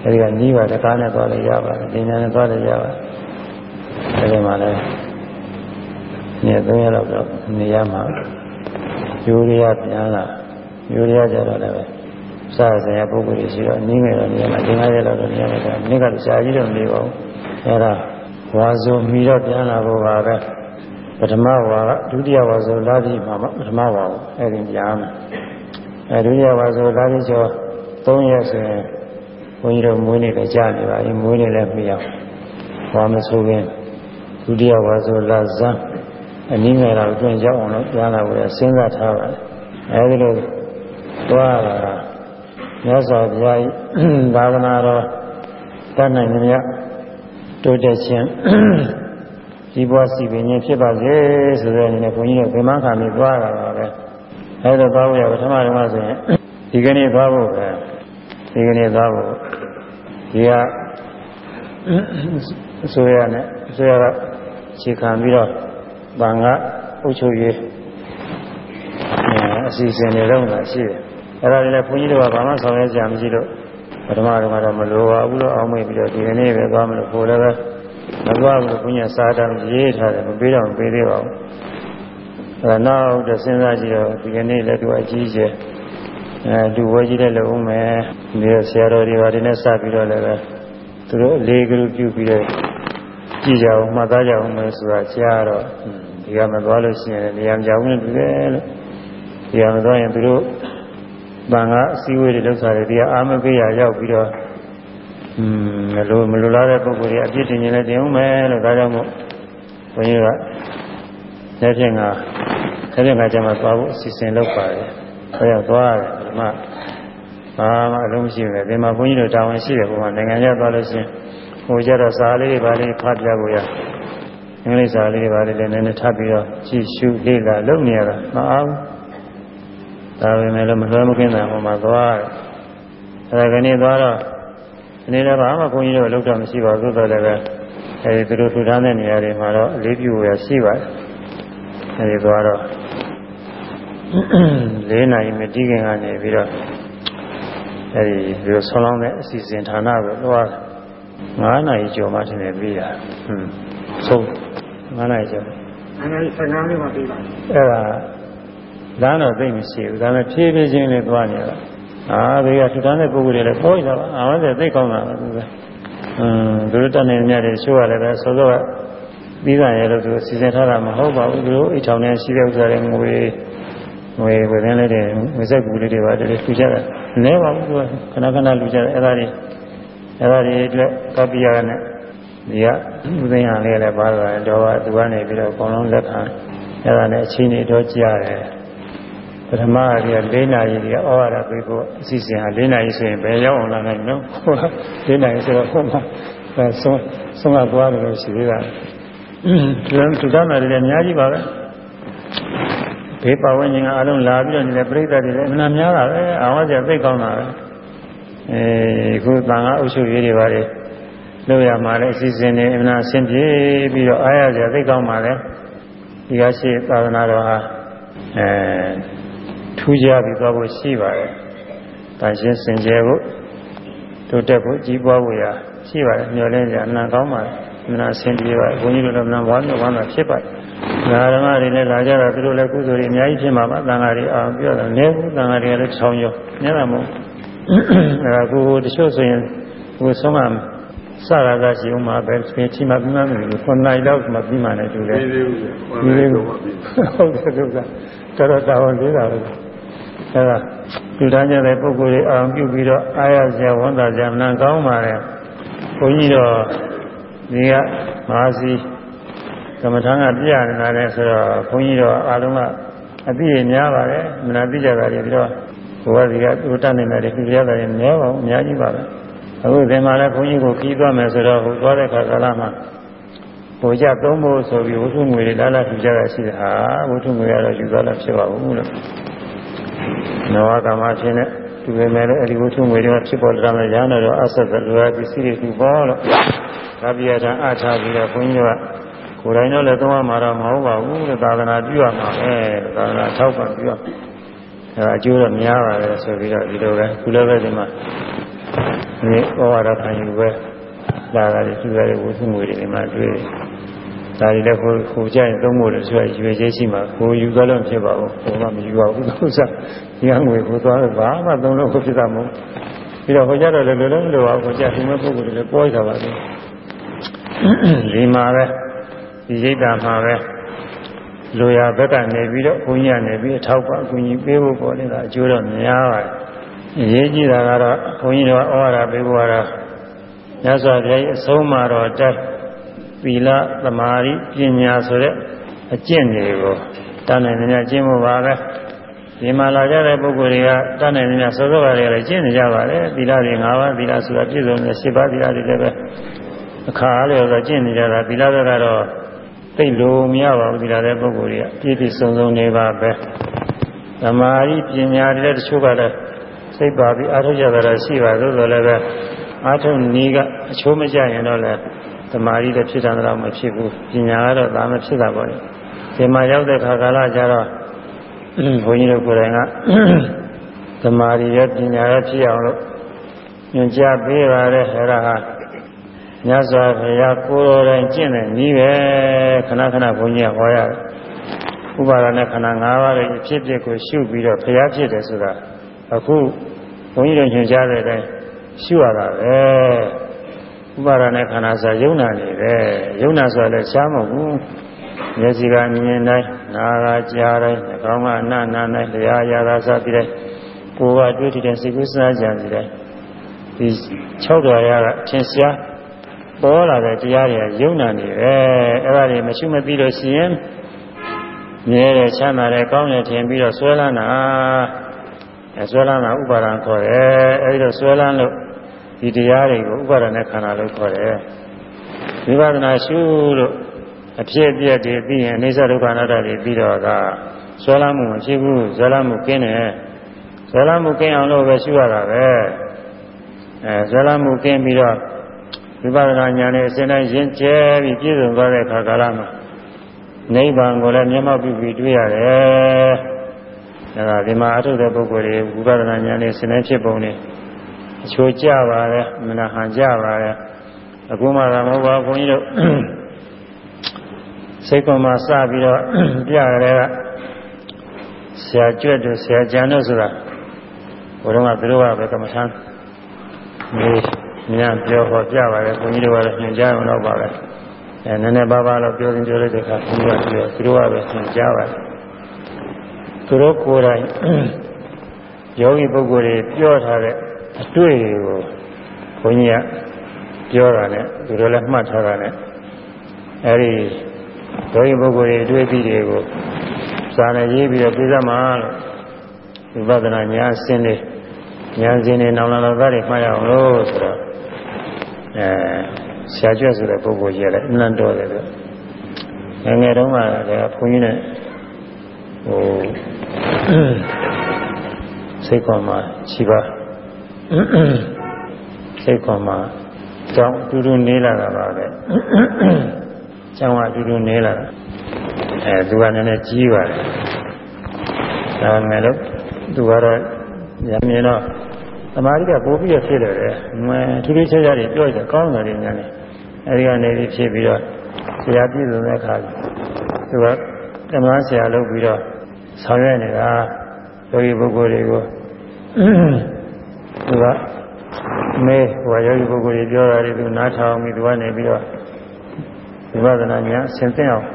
အဲဒီကညီးပါတကားနဲ့သွားလို့ရပါတယ်လေမြန်နဲ့သွားလို့ရပါတယ်အဲဒီမှာလည်းနေရာ၃ရက်လောက်တော့နေရမှာယူရီးယားပြန်လာယူရီးယားကြတော့လည်းစားစရာပုဂ္ဂိုလ်တွေရှိတော့နင်းငယ်တော့နေရာမှာသင်္ခါရလောက်တော့နေရာမှာနိကရှားကြီးတော့နေပါဘူးအဲဒါဝါဆိုမီတော့ပြန်လာဖို့ပါပဲပထမဝါကဒုတိယဝါဆိုလာပြီးမှပထမဝါကိုအဲဒီပြန်မယ်အဲဒုတိယဝါဆိုလာပြီးကျော် 3ရက်ဆိုရင်ဘုန်းကြီးတို့မွေးနေလည်းကြာနေပါရင်မွေးနေလည်းမရောက်ဘာမဆိုရင်ဒုတိယဝါဆိုလာဇန်အနည်းငယ်တော့အတွင်းရောက်အောင်လို့ကြားလာဖို့စဉ်းစားထားပါတယ်အဲဒီလိုသွားလာတာမြတ်စွာဘုရားသာသနာတော်တတ်နိုင်မြတ်တိုးတက်ခြင်းဒီဘဝစီပင်ခြင်းဖြစ်ပါစေဆိုတဲ့အနေနဲ့ဘုန်းကြီးတို့ဗိမာန်ခံပြီးသွားတာပါပဲအဲဒါသွားဖို့ရပထမဓမ္မဆိုရင်ဒီကနေ့သွားဖို့ပဲ ဒီကနေ့သွားဖို့ဒီကအစိုးရနဲ့အစိုးရကခြေခံပြီးတော့ဗန်ကအုပ်ချုပ်ရေးအစီအစဉ်တွေတော့ရှိတယ်အဲ့ဒါလည်းဘုန်းကြီးတို့ကဘာမှဆောင်ရွက်ကြမရှိလို့ပထမကတော့မလိုပါဘူးလို့အောင်းမိပြီးတော့ဒီကနေ့ပဲသွားမလို့ကိုယ်လည်းပဲမသွားဘူးဘုညာစာတမ်းရေးထားတယ်မပေးတော့မပေးသေးပါဘူးအဲနောက်တော့စဉ်းစားကြည့်တော့ဒီကနေ့လည်းသူအကြီးကျယ် အဲသူဝဲကြီးတဲ့လုံမယ်ဒီဆရာတော်တွေပါတယ်နဲ့စပြီးတော့လည်းပဲသူတို့အလေးကလူပြုပြီးတော့ကြည့်ကြအောင်မှတ်သားကြအောင်မယ်ဆိုတာကြားတော့ဒီကမသွားလို့ရှိရင်နေရာမကြောက်ဘူးတူတယ်လို့ဒီကမသွားရင်သူတို့ဘာငါအစည်းအဝေးတွေလုပ်စားတယ်ဒီကအာမပေးရရောက်ပြီးတော့อืมမလိုမလိုလားတဲ့ပုဂ္ဂိုလ်တွေအပြစ်တင်ရင်လည်းတင်အောင်မယ်လို့ဒါကြောင့်မို့ဘုန်းကြီးကလက်ဖြင့်ကလက်ဖြင့်ကကျမှသွားဖို့အစီအစဉ်လုပ်ပါတယ်။ အဲဒါသွားတယ်ဒီမှာဘာမှအလုံးမရှိဘူးလေဒီမှာဘုန်းကြီးတို့တာဝန်ရှိတယ်ဘုရားနိုင်ငံရသွားလို့ရှိရင်ဟိုကြတော့စာလေးတွေပါလေးဖတ်ပြဖို့ရအင်္ဂလိပ်စာလေးတွေပါလေးလည်းနည်းနည်းထပ်ပြီးတော့ကြည့်ရှုလေ့လာလုပ်နေရတာမအောင်ဒါပေမဲ့လည်းမလွှဲမကင်းတာဟိုမှာသွားတယ်အဲဒါကနေ့သွားတော့အနေနဲ့ဘာမှဘုန်းကြီးတို့လောက်တော့မရှိပါဘူးဆိုတော့လည်းအဲဒီသူတို့ထူထားတဲ့နေရာတွေမှာတော့အလေးပြုရရှိပါတယ်အဲဒီသွားတော့ ၄နိုင်မတိခင်ကနေပြီးတော့အဲဒီဒီလိုဆောင်းလောင်းတဲ့အစီအစဉ်ဌာနကိုသွား9နိုင်ကျော်မှထင်တယ်ပြီးတာဟွန်းဆုံး9နိုင်ကျော်အဲဒီ15မိနစ်မှပြီးပါအဲ့ဒါလမ်းတော့သိမရှိဘူးဒါပေမဲ့ဖြည်းဖြည်းချင်းလေးသွားနေတာအာဘေကထူထမ်းတဲ့ပုဂ္ဂိုလ်တွေလည်းပေါ်ကြပါအာဟုတ်တယ်သိကောင်းတာပဲသူကအင်းသူတို့တတ်နေမြတ်တွေရှိရတယ်ပဲဆိုတော့ပြီးတာရဲ့လို့သူစီစဉ်ထားတာမဟုတ်ပါဘူးသူတို့အိတ်ထောင်ထဲရှိတဲ့ဥစ္စာတွေငွေငွေ ဝယ်ရင်းလေးတွေငွေစက်ကူလေးတွေပါတည်းလူကြတာနည်းပါဘူးသူကခဏခဏလူကြတယ်အဲ့ဒါတွေအဲ့ဒါတွေအတွက်ကပ္ပိယနဲ့ဒီကဥသိညာလေးလည်းပါလာတယ်တော့သူကနေပြီးတော့အကုန်လုံးလက်ခံအဲ့ဒါနဲ့အချင်းတွေတော့ကြားတယ်ပထမက၄နာရီကဩဝါဒပေးဖို့အစီအစဉ်ဟာ၄နာရီဆိုရင်ဘယ်ရောက်အောင်လာနိုင်နော်ဟုတ်လား၄နာရီဆိုတော့ဟိုမှာအဲဆုံးဆုံးကသွားတယ်လို့ရှိသေးတာဒီလိုသူသားနာတွေလည်းအများကြီးပါပဲ ဘေးပါဝင်ခြင်းကအလုံးလာပြီးတော့နေတဲ့ပြိဿတွေလည်းအမှန်များတာပဲအာဝါကျသိကောင်းတာပဲအဲခုတန်ခါအုပ်ချုပ်ရေးတွေပါလေလို့ရမှာလည်းအစီအစဉ်တွေအမှန်အဆင်ပြေပြီးတော့အားရကြသိကောင်းပါလေဒီကရှိသာသနာတော်ဟာအဲထူးခြားပြီးသွားဖို့ရှိပါတယ်။ဒါရှင်းစင်ကြယ်ဖို့တိုးတက်ဖို့ကြီးပွားဖို့ရာရှိပါတယ်။မျှော်လင့်ကြအနံကောင်းပါတယ်။မနာဆင်ပြေပါတယ်။ဘုန်းကြီးတို့လည်းမနာဘာလို့ဘာမှဖြစ်ပါတယ်။ ဒါဓမ္မတွေလည်းလာကြတာသူတို့လည်းကုသိုလ်တွေအများကြီးဖြစ်မှာပါ။သံဃာတွေအောင်ပြောတယ်။လည်းဘူးသံဃာတွေလည်းချောင်းရောညတာမဟုတ်။အဲဒါကိုတချို့ဆိုရင်ဟိုဆုံးမစရာကရှိဦးမှာပဲပြင်ချိမှပြီးမှမလို့ခုနိုင်တော့မှပြီးမှလည်းတူတယ်ပြီးသေးဘူးပြီးသေးဘူးဟုတ်တယ်လို့ကတော်တော်တာဝန်သေးတာပဲအဲဒါလူသားကြတဲ့ပုဂ္ဂိုလ်တွေအောင်ပြုပြီးတော့အာရဇေဝန္တာဇာမဏကောင်းပါတယ်ဘုန်းကြီးတော့ဒီကမဟာစီ ကမ္မထာကပြရနေတာလဲဆိုတော့ဘုန်းကြီးတော့အားလုံးကအသိရများပါတယ်မနာသိကြတာတွေပြီးတော့ဘုရားစီကသူတတ်နေတာတွေသူရတာတွေနည်းပါဘူးအများကြီးပါပဲအခုဒီမှာလည်းဘုန်းကြီးကိုခီးသွားမယ်ဆိုတော့ဟိုသွားတဲ့ခါကာလမှာဟိုကြသုံးဖို့ဆိုပြီးဝိသုငွေတွေလာလာထူကြတာရှိတယ်ဟာဝိသုငွေကတော့ယူသွားတာဖြစ်ပါဘူးလို့နဝကမဖြစ်နေသူပဲမဲ့လည်းအဲဒီဝိသုငွေတွေဖြစ်ပေါ်လာမယ်ရဟန်းတော်အဆက်ဆက်လိုရပစ္စည်းတွေသူပေါ်လို့ဒါပြရတာအထားပြီးတော့ဘုန်းကြီးက ကိုယ်တိုင်တော့လည်းသုံးရမှာတော့မဟုတ်ပါဘူးလို့သာသနာပြုရမှာပဲသာသနာထောက်ပံ့ပြုရအဲအကျိုးတော့များပါတယ်ဆိုပြီးတော့ဒီလိုပဲခုလည်းပဲဒီမှာဒီဩဝါဒခံယူပဲလာတာဒီသူရတဲ့ဝိသုငွေတွေမှာတွေ့ဒါတွေလည်းကိုကိုကြရင်သုံးဖို့လို့ဆိုရရွေချေရှိမှာကိုယူသွားလို့ဖြစ်ပါဘူးကိုကမယူပါဘူးဥစ္စာဒီငွေကိုသွားတော့ဘာမှသုံးလို့ဖြစ်တာမဟုတ်ပြီးတော့ဟိုကြတော့လည်းလိုလုံးလိုပါကိုကြဒီမဲ့ပုဂ္ဂိုလ်တွေလည်းပေါ်ကြပါသေးဒီမှာပဲ ဒီရိတ်တာမှာပဲလိုရာဘက်ကနေပြီးတော့ဘုန်းကြီးကနေပြီးအထောက်ပံ့အကူအညီပေးဖို့ပေါ်နေတာအကျိုးတော့များပါတယ်အရေးကြီးတာကတော့ဘုန်းကြီးတို့ဩဝါဒပေးဖို့ကတော့မြတ်စွာဘုရားအဆုံးအမတော်တက်သီလသမာဓိပညာဆိုတဲ့အကျင့်တွေကိုတတ်နိုင်တဲ့ကျင့်ဖို့ပါပဲဒီမှာလာကြတဲ့ပုဂ္ဂိုလ်တွေကတတ်နိုင်တဲ့စောစောကလေးလည်းကျင့်နေကြပါတယ်သီလတွေ၅ပါးသီလဆိုတာပြည့်စုံတဲ့၈ပါးသီလတွေလည်းပဲအခါအားလျော်စွာကျင့်နေကြတာသီလတွေကတော့ သိလို့မရပါဘူးသီလတဲ့ပုဂ္ဂိုလ်တွေကပြည့်ပြည့်စုံစုံနေပါပဲသမာဓိပညာတွေလည်းတချို့ကလည်းစိတ်ပါပြီးအားထုတ်ကြတာရှိပါသို့တော်လည်းပဲအားထုတ်နည်းကအချိုးမကျရင်တော့လည်းသမာဓိလည်းဖြစ်တာတော့မဖြစ်ဘူးပညာကတော့ဒါမှဖြစ်တာပေါ့လေဒီမှာရောက်တဲ့ခါကာလကျတော့ဘုန်းကြီးတို့ကိုယ်တိုင်ကသမာဓိရဲ့ပညာရဲ့ဖြစ်အောင်လို့ညွှန်ကြားပေးပါတဲ့ဟဲ့ဒါဟာ မြတ်စွာဘုရားကိုယ်တော်တိုင်ကျင့်တဲ့နည်းပဲခဏခဏဘုန်းကြီးကဟောရတယ်ဥပါဒနဲ့ခန္ဓာ၅ပါးရဲ့ဖြစ်ဖြစ်ကိုရှုပြီးတော့ဘုရားဖြစ်တယ်ဆိုတာအခုဘုန်းကြီးတို့ညွှန်ကြားတဲ့အတိုင်းရှုရတာပဲဥပါဒနဲ့ခန္ဓာဆိုယုံနာနေတယ်ယုံနာဆိုလည်းရှားမဟုတ်ဘူးမျက်စိကမြင်တိုင်းနားကကြားတိုင်းနှာခေါင်းကအနန္နာတိုင်းတရားရာသာစသည်တိုင်းကိုယ်ကတွေ့ထတဲ့စိတ်ကူးစားကြံစီတိုင်းဒီ6တော်ရကထင်ရှား ပေါ်လာတဲ့တရားတွေကယုံနာနေတယ်အဲ့ဒါတွေမရှိမသိလို့ရှိရင်မြဲတယ်ချမ်းသာတယ်ကောင်းတယ်ထင်ပြီးတော့ဆွဲလန်းတာအဲဆွဲလန်းတာဥပါဒံခေါ်တယ်အဲဒီတော့ဆွဲလန်းလို့ဒီတရားတွေကိုဥပါဒณะခန္ဓာလို့ခေါ်တယ်ဝိပဿနာရှုလို့အဖြစ်အပျက်တွေပြီးရင်အိစ္ဆဒုက္ခအနတ္တတွေပြီးတော့ကဆွဲလန်းမှုမဖြစ်ဘူးဆွဲလန်းမှုကင်းတယ်ဆွဲလန်းမှုကင်းအောင်လို့ပဲရှုရတာပဲအဲဆွဲလန်းမှုကင်းပြီးတော့ ဝိပဿနာဉာဏ်နဲ့အစဉ်တိုင်းရင့်ကျဲပြီးပြည့်စုံသွားတဲ့အခါကာလမှာနိဗ္ဗာန်ကိုလည်းမျက်မှောက်ပြုပြီးတွေ့ရတယ်။ဒါကဒီမှာအထုတဲ့ပုဂ္ဂိုလ်တွေဝိပဿနာဉာဏ်နဲ့စဉ်းနေဖြစ်ပုံနဲ့အချိုးကြပါလေမနာဟန်ကြပါလေအခုမှသာမဟုတ်ပါဘုန်းကြီးတို့စိတ်ကမှစပြီးတော့ပြရတဲ့ကဆရာကျွတ်တို့ဆရာကျန်တို့ဆိုတာဘုရားကသူတို့ကပဲကမ္မထမ်း မေးညပြောဟောပြပါလေဘုန်းကြီးတို့ကလည်းညွှန်ကြားအောင်တော့ပါပဲအဲနည်းနည်းပါးပါးတော့ပြောရင်ပြောလိုက်တဲ့အခါဘုရားကပြောသူတို့ကပဲညွှန်ကြားပါသူတို့ကိုယ်တိုင်ယောဂီပုဂ္ဂိုလ်တွေပြောထားတဲ့အတွေ့ကိုဘုန်းကြီးကပြောတာနဲ့သူတို့လည်းမှတ်ထားတာနဲ့အဲဒီယောဂီပုဂ္ဂိုလ်တွေအတွေ့အထိတွေကိုစာနဲ့ရေးပြီးတော့ပြသမှာလို့ဝိပဿနာဉာဏ်အစဉ်လေးဉာဏ်စဉ်တွေနောင်လာတော့တွေမှတ်ရအောင်လို့ဆိုတော့ အဲဆရာကျွတ်ဆိုတဲ့ပုဂ္ဂိုလ်ကြီးလည်းအမှန်တော်တယ်လို့ငယ်ငယ်တုန်းကလည်းဘုန်းကြီးနဲ့ဟိုစိတ်ကောမှာခြိပါစိတ်ကောမှာကြောင်းအတူတူနေလာတာပါပဲကျောင်းကအတူတူနေလာတာအဲသူကလည်းနည်းကြီးပါတယ်ဒါမဲ့လို့သူကတော့ရမြင်တော့ သမာဓိကပို့ပြီးတော့ဖြစ်တယ်လေမထူးထူးခြားခြားတွေပြောကြကောင်းတယ်လေညာနေအဲဒီကနေပြီးဖြစ်ပြီးတော့ဆရာပြည့်စုံတဲ့အခါသူကဓမ္မဆရာလုပ်ပြီးတော့ဆောင်ရွက်နေတာယောဂီပုဂ္ဂိုလ်တွေကိုသူကမေးဟိုယောဂီပုဂ္ဂိုလ်တွေပြောတာတွေသူနားထောင်ပြီးသူကနေပြီးတော့ဝိပဿနာဉာဏ်ဆင်သင့်အောင်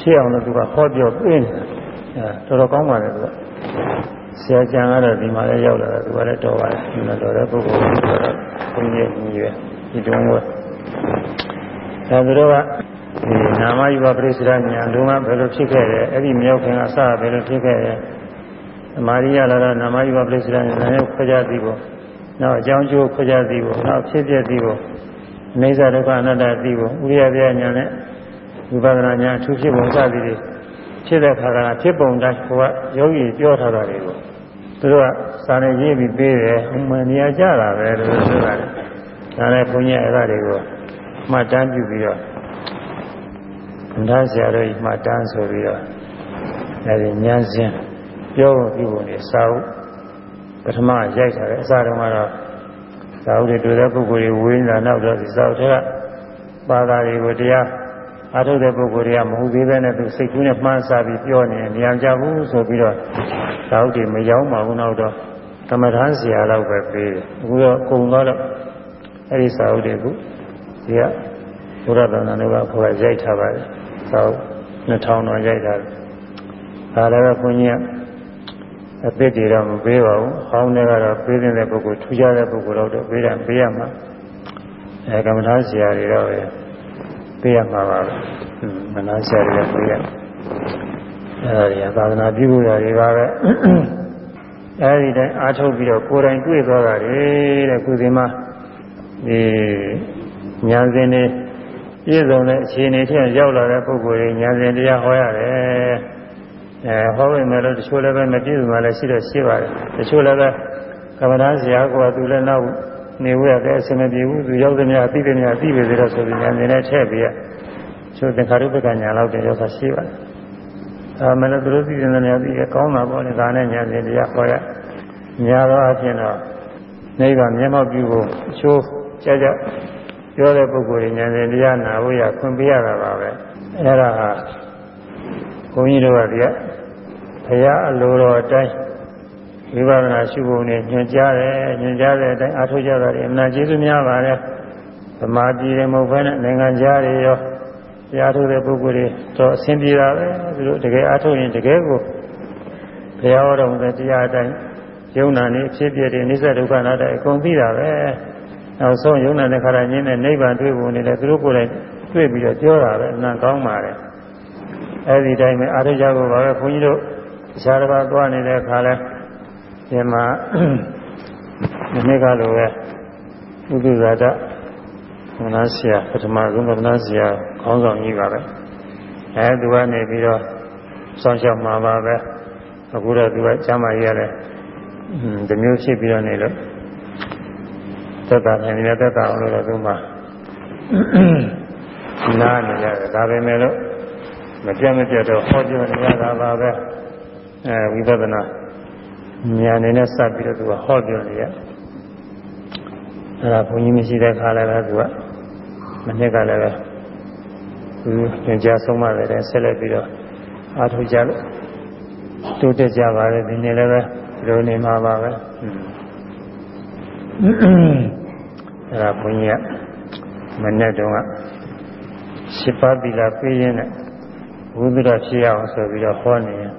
ဖြစ်အောင်လို့သူကဟောပြောပြနေတာအဲတော်တော်ကောင်းပါလေသူက ဆရာကျန်ကတော့ဒီမှာလည်းရောက်လာတာသူကလည်းတော်ပါတယ်ဒီမှာတော်တဲ့ပုဂ္ဂိုလ်ကိုတော့ဘုန်းကြီးကြီးပဲဒီတုန်းကအဲသူတို့ကဒီနာမယူပါပရိစ္ဆေရဉာဏ်လုံးဝဘယ်လိုဖြစ်ခဲ့တယ်အဲ့ဒီမြောက်ခင်ကအစဘယ်လိုဖြစ်ခဲ့တယ်သမာဓိရလာတော့နာမယူပါပရိစ္ဆေရဉာဏ်နဲ့ခွဲခြားသိဖို့နောက်အကြောင်းကျိုးခွဲခြားသိဖို့နောက်ဖြစ်ပြသိဖို့အိစ္ဆဒုက္ခအနတ္တသိဖို့ဥရိယပြဉာဏ်နဲ့ဝိပဿနာဉာဏ်အထူးဖြစ်ပုံစသည်တွေဖြစ်တဲ့ခါကဖြစ်ပုံတိုင်းဟိုကယောဂီပြောထားတာတွေကို သူတို့ကစာနဲ့ရေးပြီးပေးတယ်အမှန်နေရာကြတာပဲလို့ဆိုတာဒါနဲ့ဘုန်းကြီးအဲ့ဒါတွေကိုမှတ်တမ်းပြုပြီးတော့ဘုရားဆရာတို့မှတ်တမ်းဆိုပြီးတော့အဲဒီဉာဏ်စဉ်ပြောဖို့ပြုဖို့နေစာအုပ်ပထမရိုက်ထားတယ်အစတုန်းကတော့စာအုပ်တွေတွေ့တဲ့ပုဂ္ဂိုလ်တွေဝင်းလာနောက်တော့ဒီစာအုပ်တွေကပါတာတွေကိုတရား အားထုတ်တဲ့ပုဂ္ဂိုလ်တွေကမဟုတ်သေးပဲနဲ့သူစိတ်ကူးနဲ့မှန်းစားပြီးပြောနေနေရကြဘူးဆိုပြီးတော့သာဝတိမရောက်ပါဘူးနောက်တော့ကမ္မထမ်းဆရာတော့ပဲပေးတယ်အခုတော့ကုံတော့အဲ့ဒီသာဝတိကိုဒီကဘုရားတော်နာတို့ကခေါ်ရိုက်ထားပါတယ်သာဝ2000တော့ရိုက်ထားတယ်ဒါလည်းပဲခွန်ကြီးကအသစ်တွေတော့မပေးပါဘူး။ဟောင်းတွေကတော့ပေးတဲ့ပုဂ္ဂိုလ်ထူးခြားတဲ့ပုဂ္ဂိုလ်တော့ပေးတယ်ပေးရမှာ။အဲကမ္မထာဆရာတွေတော့ ပေးရမှာပါပဲ။မနာဆရာတွေလည်းပေးရ။အဲဒီသာသနာပြုမှုတွေပါပဲ။အဲဒီတိုင်းအားထုတ်ပြီးတော့ကိုယ်တိုင်တွေ့သွားတာလေတဲ့ကုသင်မဒီညာစဉ်နေပြည့်စုံတဲ့အခြေအနေထဲရောက်လာတဲ့ပုဂ္ဂိုလ်တွေညာစဉ်တရားဟောရတယ်။အဲဟောဝင်မယ်လို့တချို့လည်းပဲမပြည့်စုံမှလည်းရှိတော့ရှိပါတယ်တချို့လည်းပဲကမ္ဘာသားဆရာကသူလည်းနောက် နေဝရတဲ့အစမပြေဘူးသူရောက်သမျှအသိသမျှအသိပဲသေးတော့ဆိုပြီးညာနေနဲ့ထည့်ပြီးရချို့သင်္ခါရုပ္ပကညာလောက်တဲ့ရောက်တာရှိပါတယ်အဲမလည်းသူတို့သိတဲ့နေရာပြီးကောင်းတာပေါ့လေဒါနဲ့ညာစဉ်တရားဟောရညာတော့အချင်းတော့နိဗ္ဗာန်မျက်မှောက်ပြုဖို့အချိုးကြကြပြောတဲ့ပုဂ္ဂိုလ်ဉာဏ်စဉ်တရားနာဖို့ရခွင့်ပေးရတာပါပဲအဲ့ဒါဟာဘုန်းကြီးတို့ကဒီကဘုရားအလိုတော်အတိုင်း ဝိပဿနာရှုဖို့နဲ့ညွှန်ကြားတယ်ညွှန်ကြားတဲ့အတိုင်းအားထုတ်ကြတာဒီအမှန်ကျေးဇူးများပါတယ်သမာဓိတွေမဟုတ်ဘဲနဲ့နိုင်ငံခြားတွေရောတရားထုတ်တဲ့ပုဂ္ဂိုလ်တွေတော့အဆင်ပြေတာပဲသူတို့တကယ်အားထုတ်ရင်တကယ်ကိုဘုရားဟောတော်မူတဲ့တရားအတိုင်းယုံနာနေအဖြစ်ပြတဲ့နိစ္စဒုက္ခနာတဲ့အကုန်သိတာပဲနောက်ဆုံးယုံနာတဲ့ခါရညင်းတဲ့နိဗ္ဗာန်တွေ့ဖို့နေတယ်သူတို့ကိုယ်တိုင်တွေ့ပြီးတော့ပြောတာပဲအနံကောင်းပါတယ်အဲဒီတိုင်းပဲအားထုတ်ကြဖို့ပါပဲခွန်ကြီးတို့တခြားတစ်ပါးသွားနေတဲ့အခါလဲ ဒီမှာဒီနေ့ကလိုပဲဥဒ္ဒဇာတမနာဆရာပထမဆုံးမနာဆရာခေါင်းဆောင်ကြီးပါပဲအဲသူကနေပြီးတော့စောင့်ရှောက်မှာပါပဲအခုတော့သူကကျမ်းမာကြီးရတယ်ဒီမျိုးဖြစ်ပြီးတော့နေလို့သက်သာနေတယ်သက်သာအောင်လို့တော့သူမှနားနေရတယ်ဒါပေမဲ့လို့မပြတ်မပြတ်တော့ဟောပြောနေရတာပါပဲအဲဝိပဿနာ ဉာဏ်နဲ့စပ်ပြီးတော့သူကဟောပြောနေရအဲဒါဘုန်းကြီးမရှိတဲ့ခါလည်းပဲသူကမနှစ်ကလည်းပဲသူသင်ကြားဆုံးမတယ်ဆက်လက်ပြီးတော့အားထုတ်ကြလို့တိုးတက်ကြပါလေဒီနေ့လည်းပဲဒီလိုနေမှာပါပဲအဲဒါဘုန်းကြီးကမနေ့တုန်းကရှစ်ပါးသီလပေးရင်းနဲ့ဝိသုဒ္ဓဖြစ်ရအောင်ဆိုပြီးတော့ဟောနေရင်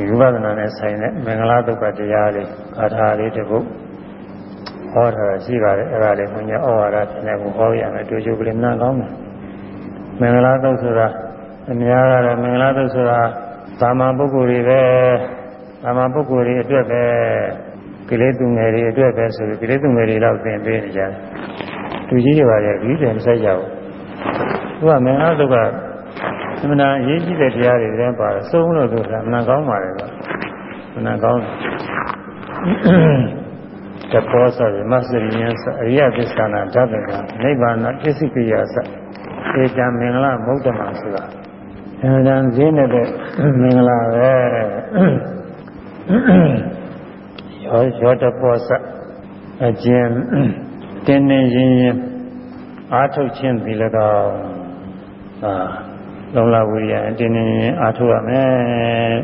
ဒီဝိပဿနာနဲ့ဆိုင်တဲ့မင်္ဂလာဒုက္ခတရားလေးဂါထာလေးတစ်ခုဟောထားတာရှိပါတယ်အဲ့ဒါလေးဘုညာဩဝါဒတင်တဲ့ကိုဟောရမယ်တွေ့ကြုံကလေးနားကောင်းတယ်မင်္ဂလာသုတ်ဆိုတာအများကတော့မင်္ဂလာသုတ်ဆိုတာသာမန်ပုဂ္ဂိုလ်တွေပဲသာမန်ပုဂ္ဂိုလ်တွေအတွက်ပဲကိလေသာငယ်တွေအတွက်ပဲဆိုပြီးကိလေသာငယ်တွေတော့သင်ပေးနေကြတယ်သူကြီးတွေပါလေဒီတယ်မဆိုင်ကြဘူးသူကမင်္ဂလာသုတ်က အမှန်အရေးကြီးတဲ့တရားတွေလည်းပါတယ်စုံလို့သူကအမှန်ကောင်းပါလေကွာအမှန်ကောင်းတပောဆိုရမစရိယသအရိယသစ္စာနာဓာတကနိဗ္ဗာန်ပစ္စည်းကိယသဧတံမင်္ဂလမௌတ္တမဆိုတာအမှန်တန်ဈေးနေတဲ့မင်္ဂလာပဲရောရောတပောစအကျဉ်တင်းနေရင်ရင်အာထုတ်ခြင်းဒီ၎င်းအာ လုံလဝိရိယတင်းတင်းရင်အာထုတ်ရမယ်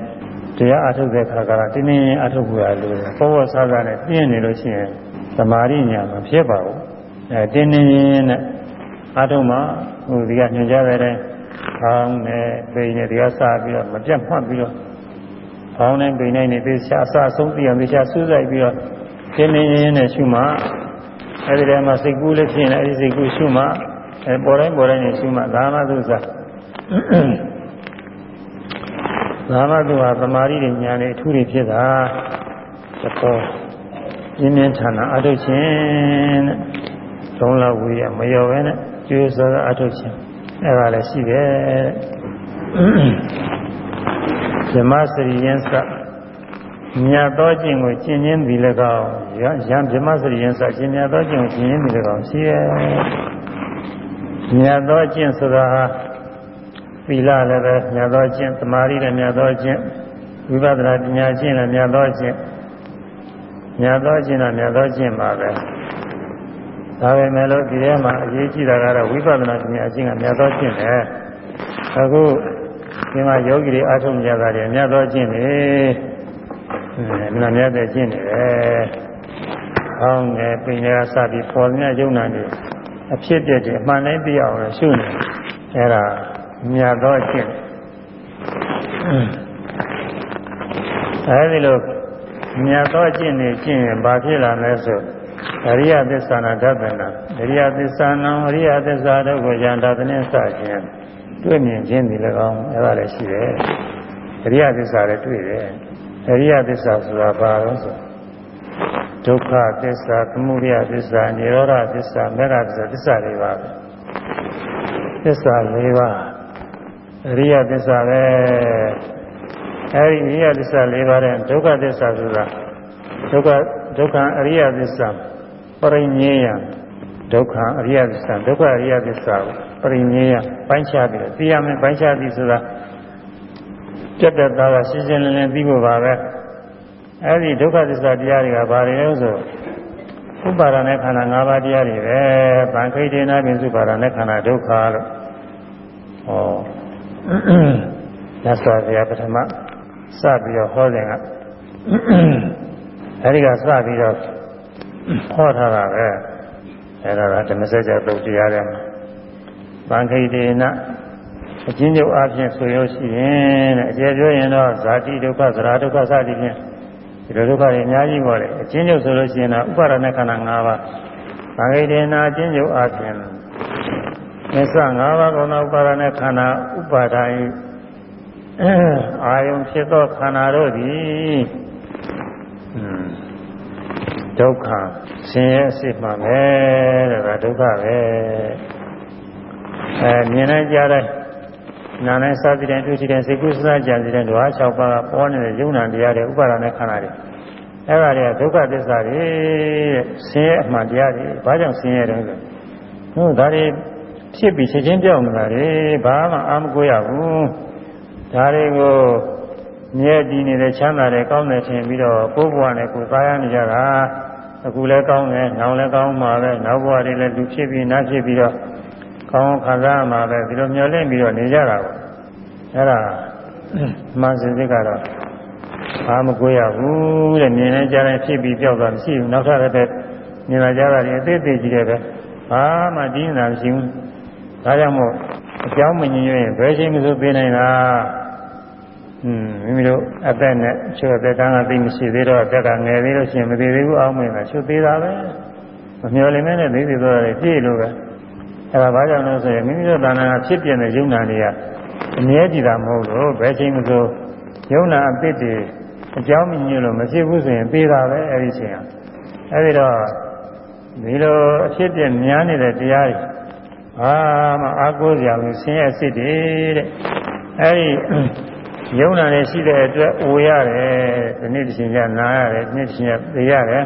တရားအာထုတ်တဲ့ခါကတင်းတင်းရင်အာထုတ်ဖို့ရလို့ဘောဘောဆားဆားနဲ့ပြင်းနေလို့ရှိရင်သမာဓိညာမဖြစ်ပါဘူးအဲတင်းတင်းရင်နဲ့အာထုတ်မှဟိုဒီကညွှန်ကြားတဲ့တိုင်းခေါင်းနဲ့ပိန်နဲ့တရားစားပြီးတော့မပြတ်မှတ်ပြီးတော့ခေါင်းနဲ့ပိန်နဲ့နေသေချာအစအဆုံးသိအောင်သေချာစူးစိုက်ပြီးတော့တင်းတင်းရင်နဲ့ရှုမှအဲဒီထဲမှာစိတ်ကူးလေးဖြစ်နေအဲဒီစိတ်ကူးရှုမှအဲပေါ်တိုင်းပေါ်တိုင်းနေရှုမှဒါမှသုစား သာမတုဟာသမာဓိဉာဏ်နဲ့အထူးတွေဖြစ်တာသဘောပြင်းပြင်းထန်ထန်အထုတ်ခြင်းတဲ့သုံးလောက်ဝေးရမရောပဲနဲ့ကျိုးစောအထုတ်ခြင်းအဲ့ဒါလည်းရှိတယ်ဇမစရိယံစမြတ်သောကျင့်ကိုကျင့်ခြင်းဒီ၎င်းရံဇမစရိယံစကျင့်မြတ်သောကျင့်ကိုကျင့်ခြင်းဒီ၎င်းရှိရဲ့မြတ်သောကျင့်ဆိုတာဟာ သီလလည်းပဲမြတ်သောကျင့်သမာဓိလည်းမြတ်သောကျင့်ဝိပဿနာပညာကျင့်လည်းမြတ်သောကျင့်မြတ်သောကျင့်တော့မြတ်သောကျင့်ပါပဲဒါပေမဲ့လို့ဒီထဲမှာအရေးကြီးတာကတော့ဝိပဿနာပညာကျင့်ကမြတ်သောကျင့်ပဲအခုဒီမှာယောဂီတွေအားထုတ်ကြတာတွေမြတ်သောကျင့်တွေအဲမနာမြတ်တဲ့ကျင့်တွေပဲ။အောင်းငယ်ပင်ရစပြီးပေါ်မြတ်ယုံနာတွေအဖြစ်ပြည့်တယ်အမှန်တိုင်းသိအောင်ရှုနေ။အဲဒါ မြတ်သောအကျင့်အဲဒီလိုမြတ်သောကျင့်နေကျင့်ရင်ဘာဖြစ်လာလဲဆိုအရိယသစ္စာနာဓဗ္ဗနာအရိယသစ္စာနာအရိယသစ္စာတို့ကိုယန္တာသနဲ့စခြင်းတွေ့မြင်ခြင်းဒီ၎င်းအဲ့ဒါလည်းရှိတယ်အရိယသစ္စာလည်းတွေ့တယ်အရိယသစ္စာဆိုတာဘာလို့ဆိုဒုက္ခသစ္စာသမုဒယသစ္စာនិရောဓသစ္စာမေဃသစ္စာသစ္စာလေးပါပဲသစ္စာလေးပါ အရိယသစ္စာပဲအဲဒီအရိယသစ္စာ၄ပါးတဲ့ဒုက္ခသစ္စာဆိုတာဒုက္ခဒုက္ခအရိယသစ္စာပရိညေယဒုက္ခအရိယသစ္စာဒုက္ခအရိယသစ္စာပရိညေယပိုင်းခြားပြီးသိရမယ်ပိုင်းခြားပြီးဆိုတာပြတ်တဲ့သားကရှင်းရှင်းလင်းလင်းသိဖို့ပါပဲအဲဒီဒုက္ခသစ္စာတရားတွေကဘာတွေလဲဆိုဥပါဒနဲ့ခန္ဓာ၅ပါးတရားတွေပဲ။ဗံခိတေနာပြင်စုပါဒနဲ့ခန္ဓာဒုက္ခလို့ဟော ညစွာဘုရားပထမစပြီးတော့ဟောတယ်ကအဲဒီကစပြီးတော့ဟောထားတာပဲအဲဒါကဓမ္မစကြာသုတ်တရားထဲမှာဗံခိတေနအချင်းချုပ်အဖြစ်ဆိုရရှိရင်တဲ့အကျေပြောရင်တော့ဇာတိဒုက္ခသရဒုက္ခစသည်ဖြင့်ဒီလိုဒုက္ခတွေအများကြီးပေါ်တယ်အချင်းချုပ်ဆိုလို့ရှိရင်တော့ဥပါဒณะခန္ဓာ၅ပါးဗံခိတေနအချင်းချုပ်အဖြစ် မစ္စ၅ပါးကောသောဥပါဒณะခန္ဓာဥပါဒာယအာယုံဖြစ်သောခန္ဓာတို့သည်ဒုက္ခဆင်းရဲအစစ်မှပဲတဲ့ဒါဒုက္ခပဲအဲမြင်နိုင်ကြတဲ့နာနဲ့စသည်တဲ့တွေ့ရှိတဲ့စိတ်ကူးစားကြံစီတဲ့ဓဝါ၆ပါးကပေါ်နေတဲ့ယုံနာတရားတွေဥပါဒနဲ့ခန္ဓာတွေအဲ့ဒါတွေကဒုက္ခသစ္စာတွေတဲ့ဆင်းရဲအမှန်တရားတွေဘာကြောင့်ဆင်းရဲတယ်ဆိုဟုတ်ဒါတွေ ဖြစ်ပြီးချက်ချင်းပြောင်းနေတာတွေဘာမှအာမကိုရဘူးဒါတွေကိုမြဲတည်နေတဲ့ချမ်းသာတဲ့ကောင်းတဲ့ထင်ပြီးတော့ကိုယ်ဘဝနဲ့ကိုယ်သားရနေကြတာအခုလည်းကောင်းတယ်နောက်လည်းကောင်းမှာပဲနောက်ဘဝတွေလည်းလူဖြစ်ပြီးနားဖြစ်ပြီးတော့ကောင်းခံစားမှာပဲဒီလိုမျှော်လင့်ပြီးတော့နေကြတာပေါ့အဲ့ဒါမှန်စင်စစ်ကတော့ဘာမကိုရဘူးတဲ့မြင်နေကြတဲ့ဖြစ်ပြီးပြောက်တာမရှိဘူးနောက်ထပ်လည်းမြင်လာကြတာဒီအသေးသေးကြီးတဲ့ပဲဘာမှတည်နေတာမရှိဘူး ဒါကြောင့်မို့အကြောင်းမညင်ရင်ဘယ်ချိန်မှဆိုပေးနိုင်တာอืมမိမိတို့အသက်နဲ့ချို့အသက်တန်းကသိမရှိသေးတော့အသက်ကငယ်သေးလို့ရှိရင်မသေးသေးဘူးအောင်းမင်းကချို့သေးတာပဲမမျော်လင့်မဲနဲ့သေးသေးသွားတယ်ပြည့်လို့ပဲအဲဒါဘာကြောင့်လဲဆိုရင်မိမိတို့တဏ္ဍာကဖြစ်ပြတဲ့ယုံနာတွေကအမြဲတည်တာမဟုတ်လို့ဘယ်ချိန်မှဆိုယုံနာအပစ်တွေအကြောင်းမညွှန်လို့မဖြစ်ဘူးဆိုရင်သေးတာပဲအဲဒီချိန်ကအဲဒီတော့ဒီလိုအဖြစ်ပြများနေတဲ့တရားတွေ အာမအာကိုးစရာလို့ဆင်းရဲစစ်တွေတဲ့အဲဒီယုံနာနဲ့ရှိတဲ့အတွက်အိုရတယ်ဒီနေ့တစ်ချိန်ကျနာရတယ်ဒီနေ့တစ်ချိန်ကျသိရတယ်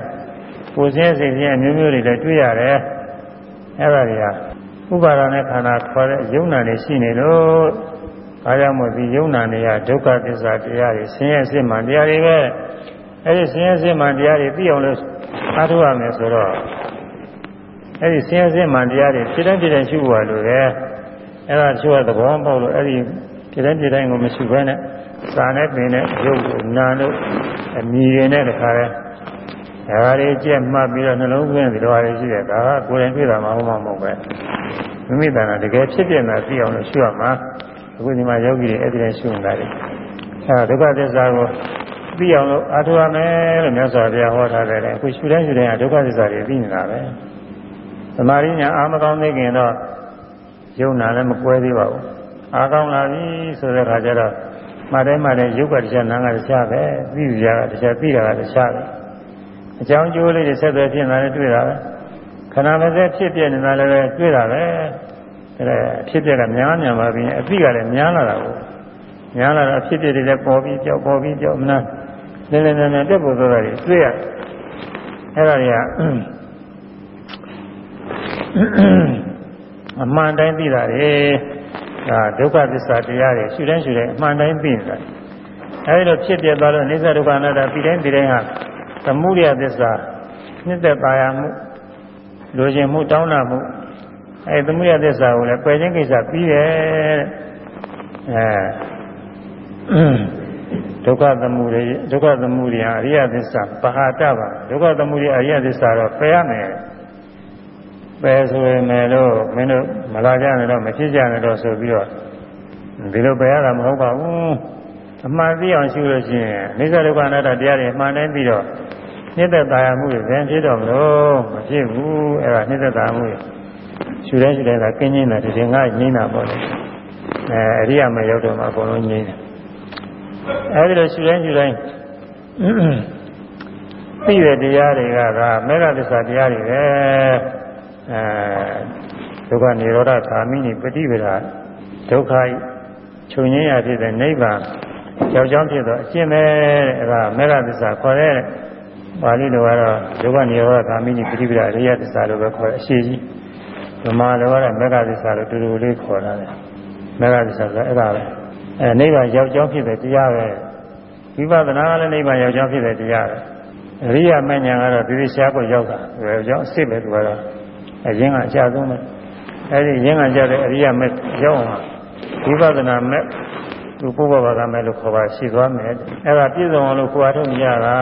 ကိုယ်စင်းစိတ်စင်းအမျိုးမျိုးတွေလည်းတွေ့ရတယ်အဲ့ဒါတွေကဥပါဒနဲ့ခန္ဓာခေါ်တဲ့ယုံနာတွေရှိနေလို့ဒါကြောင့်မို့ဒီယုံနာတွေကဒုက္ခသစ္စာတရားတွေဆင်းရဲစစ်မှန်တရားတွေပဲအဲ့ဒီဆင်းရဲစစ်မှန်တရားတွေသိအောင်လို့အားထုတ်ရမယ်ဆိုတော့ အဲ့ဒီဆင်းရဲစစ်မှန်တရားတွေဖြစ်တဲ့ဖြစ်တဲ့ရှုဖို့လိုတယ်အဲ့ဒါတချို့ကသဘောပေါက်လို့အဲ့ဒီဖြစ်တဲ့ဖြစ်တဲ့ကိုမရှိဘဲနဲ့စာနဲ့ပင်နဲ့ရုပ်ကိုနာလို့အမြည်ရနဲ့တခါလဲဒါရီကြက်မှတ်ပြီးတော့နှလုံးသွင်းပြီးတော့ရရှိတယ်ဒါကကိုယ်တိုင်တွေ့တာမှမဟုတ်မဟုတ်ပဲမိမိတဏ္ဍာတကယ်ဖြစ်ပြနေတာသိအောင်လို့ရှုရမှာအခုဒီမှာယောဂီတွေအဲ့ဒီတိုင်းရှုနေတာလေအဲဒုက္ခသစ္စာကိုသိအောင်လို့အားထုတ်ရမယ်လို့မြတ်စွာဘုရားဟောထားတယ်အခုရှုတိုင်းရှုတိုင်းကဒုက္ခသစ္စာတွေသိနေတာပဲသ မာဓိညာအာမကောင်းသေးခင်တော့ယုံနာလည်းမကွဲသေးပါဘူးအားကောင်းလာပြီဆိုတဲ့အခါကျတော့မှတ်တိုင်းမှတ်တိုင်းယုတ်ကတရားနာကတရားပဲသိကြတာတရားသိတာကတရားပဲအကြောင်းကျိုးလေးတွေဆက်သွယ်ဖြစ်နေတာလည်းတွေ့တာပဲခန္ဓာမစက်ဖြစ်ပြနေတာလည်းပဲတွေ့တာပဲအဲဖြစ်ပြကများများပါပြီအသိကလည်းများလာတာကိုများလာတော့အဖြစ်ပြတွေလည်းပေါ်ပြီးကြောက်ပေါ်ပြီးကြောက်မနာနည်းနည်းနည်းနည်းတက်ပေါ်သွားတာတွေတွေ့ရအဲ့ဒါတွေက အမှန်တိုင်းသိတာတွေဒါဒုက္ခသစ္စာတရားတွေရှုတိုင်းရှုတိုင်းအမှန်တိုင်းသိနေတာအဲဒီလိုဖြစ်ပြသွားလို့အိစ္ဆဒုက္ခအနတ္တပြီးတိုင်းပြီးတိုင်းဟာသမုဒယသစ္စာနှစ်သက်ပါရမှုလိုချင်မှုတောင်းတမှုအဲသမုဒယသစ္စာကိုလည်းပယ်ခြင်းကိစ္စပြီးတယ်အဲဒုက္ခသမုဒယဒုက္ခသမုဒယအရိယသစ္စာပဟာတပါဒုက္ခသမုဒယအရိယသစ္စာတော့ပယ်ရမယ် ပယ်ဆိုရင်လည်းမင်းတို့မလာကြနဲ့တော့မဖြစ်ကြနဲ့တော့ဆိုပြီးတော့ဒီလိုပယ်ရတာမဟုတ်ပါဘူးအမှန်သိအောင်ရှုလို့ရှိရင်အိစ္ဆဒုက္ခအနတ္တတရားတွေအမှန်တိုင်းပြီးတော့နှိမ့်သက်သာယာမှုတွေဘယ်ဖြစ်တော့မလို့မဖြစ်ဘူးအဲ့ဒါနှိမ့်သက်သာမှုတွေရှုတိုင်းရှုတိုင်းကကင်းငင်းတာဒီတင်ကငြင်းတာပေါ့လေအဲအရိယာမရောက်တော့မှအကုန်လုံးငြင်းတယ်အဲဒီလိုရှုတိုင်းရှုတိုင်းသိတဲ့တရားတွေကကမေဃသစ္စာတရားတွေပဲ အဲဒုက္ခនិရောဓဂာမိနိပฏิပဒါဒုက္ခချုပ်ငြိမ်းရဖြစ်တဲ့နိဗ္ဗာန်ကြောက်ကြောင်းဖြစ်တော့အရှင်းပဲအဲဒါမေဃသစ္စာခေါ်တဲ့ပါဠိလိုကတော့ဒုက္ခនិရောဓဂာမိနိပฏิပဒါအရိယသစ္စာလိုပဲခေါ်တယ်အရှိကြီးဓမ္မလိုကတော့မေဃသစ္စာလိုတူတူလေးခေါ်တာလေမေဃသစ္စာဆိုအဲ့ဒါပဲအဲနိဗ္ဗာန်ရောက်ကြောင်းဖြစ်တဲ့တရားပဲဝိပဿနာကလည်းနိဗ္ဗာန်ရောက်ကြောင်းဖြစ်တဲ့တရားပဲအရိယာမဉ္ဇဉ်ကတော့ဒီလိုရှားကိုရောက်တာဒါကြောင့်အစ်စ်ပဲသူကတော့ အရင်ကအကြဆုံးပဲအဲဒီရင်းကကြတဲ့အရိယာမရောက်အောင်ဝိပဿနာမဲ့သူပုဗ္ဗဘာကမဲ့လို့ခေါ်ပါရှိသွားမယ်အဲ့ဒါပြည့်စုံအောင်လို့ကိုယ်အထုံးရတာ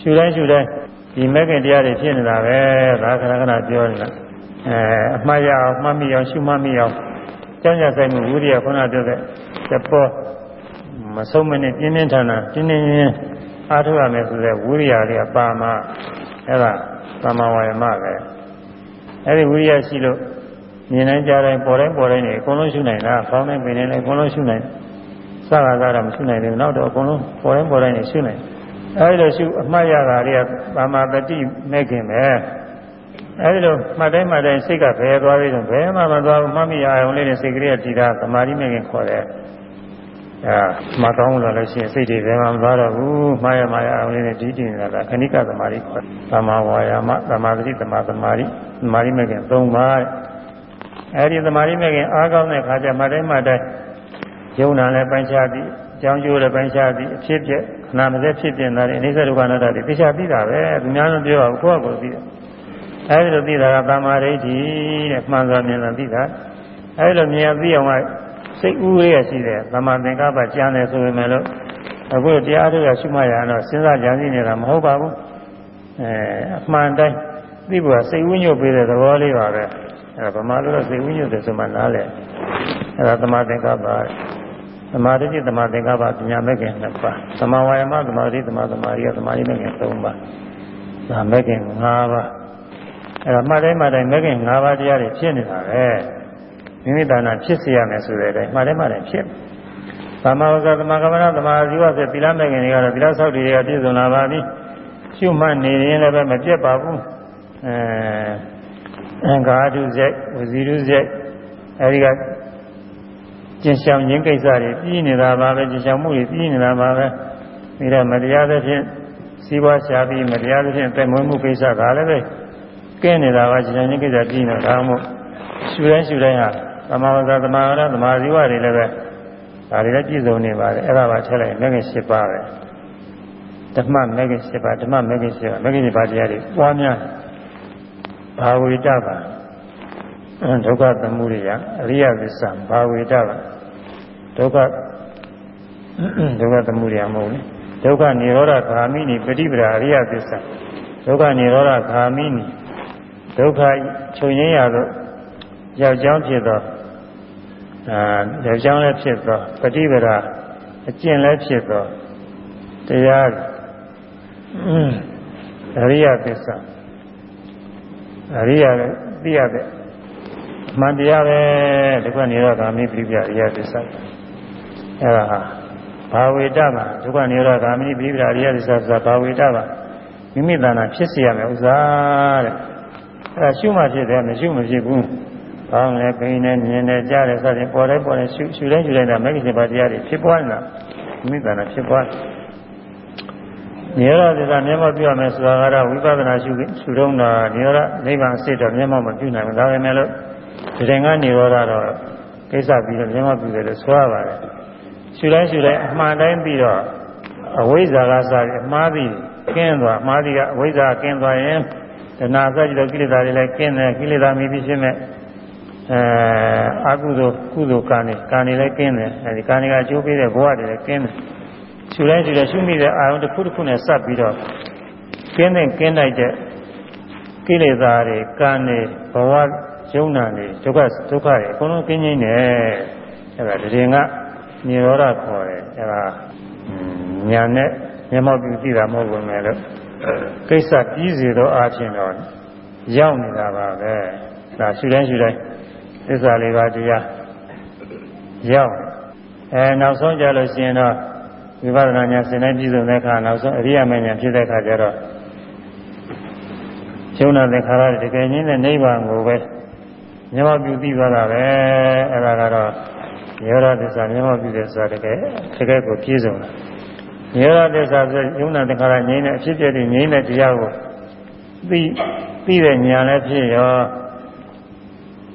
ရှူတိုင်းရှူတိုင်းဒီမဲ့ခင်တရားတွေဖြစ်နေတာပဲဒါခဏခဏပြောနေတာအဲအမှားရအောင်မှတ်မိအောင်ရှုမှတ်မိအောင်ကြောင်းကြဆိုင်မှုဝိရိယခုနပြောတဲ့သဘောမဆုံးမနဲ့ပြင်းပြင်းထန်ထန်တင်းတင်းရင်းအားထုတ်ရမယ်ဆိုတဲ့ဝိရိယလေးအပါမအဲ့ဒါသမ္မာဝါယမပဲ အဲ့ဒီဝိရိယရှိလို့မြင်နိုင်ကြတိုင်းပေါ်တိုင်းပေါ်တိုင်းနေအကုန်လုံးရှုနိုင်တာဖောင်းတိုင်းပင်တိုင်းလည်းအကုန်လုံးရှုနိုင်စကားကတော့မရှုနိုင်ဘူးနောက်တော့အကုန်လုံးပေါ်တိုင်းပေါ်တိုင်းနေရှုနိုင်အဲဒီလိုရှုအမှတ်ရတာတွေကသမာတတိမဲ့ခင်ပဲအဲဒီလိုမှတ်တိုင်းမှတ်တိုင်းစိတ်ကဘယ်သွားပြီးတော့ဘယ်မှမသွားဘူးမှတ်မိရအောင်လေးနဲ့စိတ်ကလေးကတည်တာသမာဓိမဲ့ခင်ခေါ်တယ် အဲမကောင်းလာလို့ရှိရင်စိတ်တွေဘယ်မှမသွားတော့ဘူးမှားရမှားရအောင်လေးနဲ့ဒီတည်နေတာကခဏိကသမာဓိခေါ်တယ်သမာဝါယာမသမာဓိသမာသမာဓိသမာဓိမဲ့ခင်၃ပါးအဲဒီသမာဓိမဲ့ခင်အားကောင်းတဲ့ခါကျမှတ်တိုင်းမှတ်တိုင်းယုံနာလည်းပိုင်းခြားသည်အကြောင်းကျိုးလည်းပိုင်းခြားသည်အဖြစ်ပြက်ခဏမစက်ဖြစ်ပြနေတာအိဋ္ဌဒုက္ခနာတ္တတွေသိချသိတာပဲသူများလုံးပြောအောင်ကိုယ့်အကိုသိတယ်အဲဒီလိုသိတာကသမာဓိဋ္ဌိတဲ့မှန်စွာမြင်တာသိတာအဲဒီလိုမြင်သိအောင်က စိတ်ဥရရရှိတယ်သမာသင်္ကပ္ပကျမ်းတယ်ဆိုပေမဲ့လို့အခုတရားထုတ်ရရှုမှတ်ရတော့စဉ်းစားကြံစည်နေတာမဟုတ်ပါဘူးအဲအမှန်တိုင်းသိဖို့ကစိတ်ဝိညွတ်ပေးတဲ့သဘောလေးပါပဲအဲဗမာလိုတော့စိတ်ဝိညွတ်တယ်ဆိုမှနားလဲအဲဒါသမာသင်္ကပ္ပသမာဓိသမာသင်္ကပ္ပပညာမဲ့ခင်နှစ်ပါးသမာဝါယမသမာဓိသမာသမာဓိကသမာဓိမဲ့ခင်သုံးပါးဒါမဲ့ခင်၅ပါးအဲဒါမှတ်တိုင်းမှတ်တိုင်းမဲ့ခင်၅ပါးတရားတွေဖြစ်နေတာပဲ မိမိတဏ္ဍာဖြစ်စေရမယ်ဆိုတဲ့အတိုင်းမှတ်တိုင်းမှတ်တိုင်းဖြစ်သမာဝကသမာကမ္မနာသမာဇီဝဆိုသီလမဲ့ခင်တွေကတော့သီလဆောက်တည်တွေကပြည့်စုံလာပါပြီရှုမှတ်နေရင်လည်းပဲမပြတ်ပါဘူးအဲအင်္ဂါတုဇက်ဝဇီရုဇက်အဲဒီကကျင်ဆောင်ခြင်းကိစ္စတွေပြီးနေတာပါပဲကျင်ဆောင်မှုတွေပြီးနေတာပါပဲပြီးတော့မတရားသဖြင့်စီးပွားရှားပြီးမတရားသဖြင့်တက်မွေးမှုကိစ္စကလည်းပဲကင်းနေတာပါကျင်ဆောင်ခြင်းကိစ္စပြီးနေတာဒါမှမဟုတ်ရှူတိုင်းရှူတိုင်းဟာ သမာဝဇ္ဇသမာဝရသမာဇီဝတွေလည်းပဲဒါတွေလည်းပြည့်စုံနေပါတယ်အဲ့ဒါပါထည့်လိုက်မဂ္ဂင်၈ပါးပဲဓမ္မမဂ္ဂင်၈ပါးဓမ္မမဂ္ဂင်၈ပါးမဂ္ဂင်၈ပါးတရားတွေပွားများဘာဝိတပါဒုက္ခသမုဒယအရိယသစ္စာဘာဝေတပါဒုက္ခဒုက္ခသမုဒယမဟုတ်လေဒုက္ခនិရောဓဂာမိနိပฏิပဒါအရိယသစ္စာဒုက္ခនិရောဓဂာမိနိဒုက္ခချုပ်ငြိမ်းရသောယောက်ျောင်းဖြစ်သော အာယောက်ျောင်းလည်းဖြစ်သောပฏิပဒါအကျင့်လည်းဖြစ်သောတရားအရိယသစ္စာအရိယသိရတဲ့အမှန်တရားပဲဒုက္ခនិရောဓဂာမိပြိပြအရိယသစ္စာအဲဒါဘာဝေတမှာဒုက္ခនិရောဓဂာမိပြိပြအရိယသစ္စာဆိုတာဘာဝေတမှာမိမိတဏ္ဍာဖြစ်စေရမယ်ဥစ္စာတဲ့အဲဒါရှုမှဖြစ်တယ်မရှုမဖြစ်ဘူး ကောင်းလဲပိန်နဲ့မြင်နဲ့ကြားတယ်စသဖြင့်ပေါ်တိုင်းပေါ်တိုင်းရှုရှုတိုင်းရှုတိုင်းတာမဂ္ဂင်7ပါးတရားတွေဖြစ်ပွားနေတာမိမိတဏ္ဍာဖြစ်ပွားနိရောဓသစ္စာမျက်မှောက်ပြုရမယ်ဆိုတာကတော့ဝိပဿနာရှုရှုတော့တာနိရောဓနိဗ္ဗာန်အစစ်တော့မျက်မှောက်မပြုနိုင်ဘူးဒါပဲမဲ့လို့ဒီတိုင်ကနေရောတော့ကိစ္စပြီးတော့မျက်မှောက်ပြုတယ်လို့ဆိုရပါတယ်ရှုတိုင်းရှုတိုင်းအမှန်တိုင်းပြီးတော့အဝိဇ္ဇာကစပြီးအမှားပြီးကင်းသွားအမှားပြီးကအဝိဇ္ဇာကင်းသွားရင်တဏှာစကြတဲ့ကိလေသာတွေလည်းကင်းတယ်ကိလေသာမြည်ပြီးရှင်းမဲ့ အဲအကုသိုလ်ကုသိုလ်ကံနေကံနေလည်းကင်းတယ်အဲဒီကံတွေကအကျိုးပေးတဲ့ဘဝတွေလည်းကင်းတယ်ရှုတိုင်းရှုတိုင်းရှုမိတဲ့အာရုံတစ်ခုတစ်ခုနဲ့စပ်ပြီးတော့ကင်းတဲ့ကင်းလိုက်တဲ့ကိလေသာတွေကံနေဘဝယုံနာနေဒုက္ခဒုက္ခတွေအကုန်လုံးကင်းငြိမ်းတယ်အဲ့ဒါတရင်ကနိရောဓခေါ်တယ်အဲဒါညာနဲ့မျက်မှောက်ပြုသိတာမဟုတ်ဘူးမယ်လို့ကိစ္စပြီးစီတော့အားဖြင့်တော့ရောက်နေတာပါပဲဒါရှုတိုင်းရှုတိုင်း သစ္စာလေးပါးတရားရောက်အဲနောက်ဆုံးကြလို့ရှိရင်တော့ဝိပဿနာဉာဏ်စဉ်းတိုင်းပြည့်စုံတဲ့အခါနောက်ဆုံးအရိယာမဉာဏ်ဖြစ်တဲ့အခါကျတော့ရှုံးတဲ့ခါရတကယ်ချင်းတဲ့နိဗ္ဗာန်ကိုပဲမျက်မှောက်ပြုသိသွားတာပဲအဲဒါကတော့ရောဓသစ္စာမျက်မှောက်ပြုတယ်ဆိုတာတကယ်တကယ်ကိုပြည့်စုံတာရောဓသစ္စာဆိုယုံနာတခါရငြိမ်းတဲ့အဖြစ်ပြတဲ့ငြိမ်းတဲ့တရားကိုသိသိတဲ့ဉာဏ်လည်းဖြစ်ရော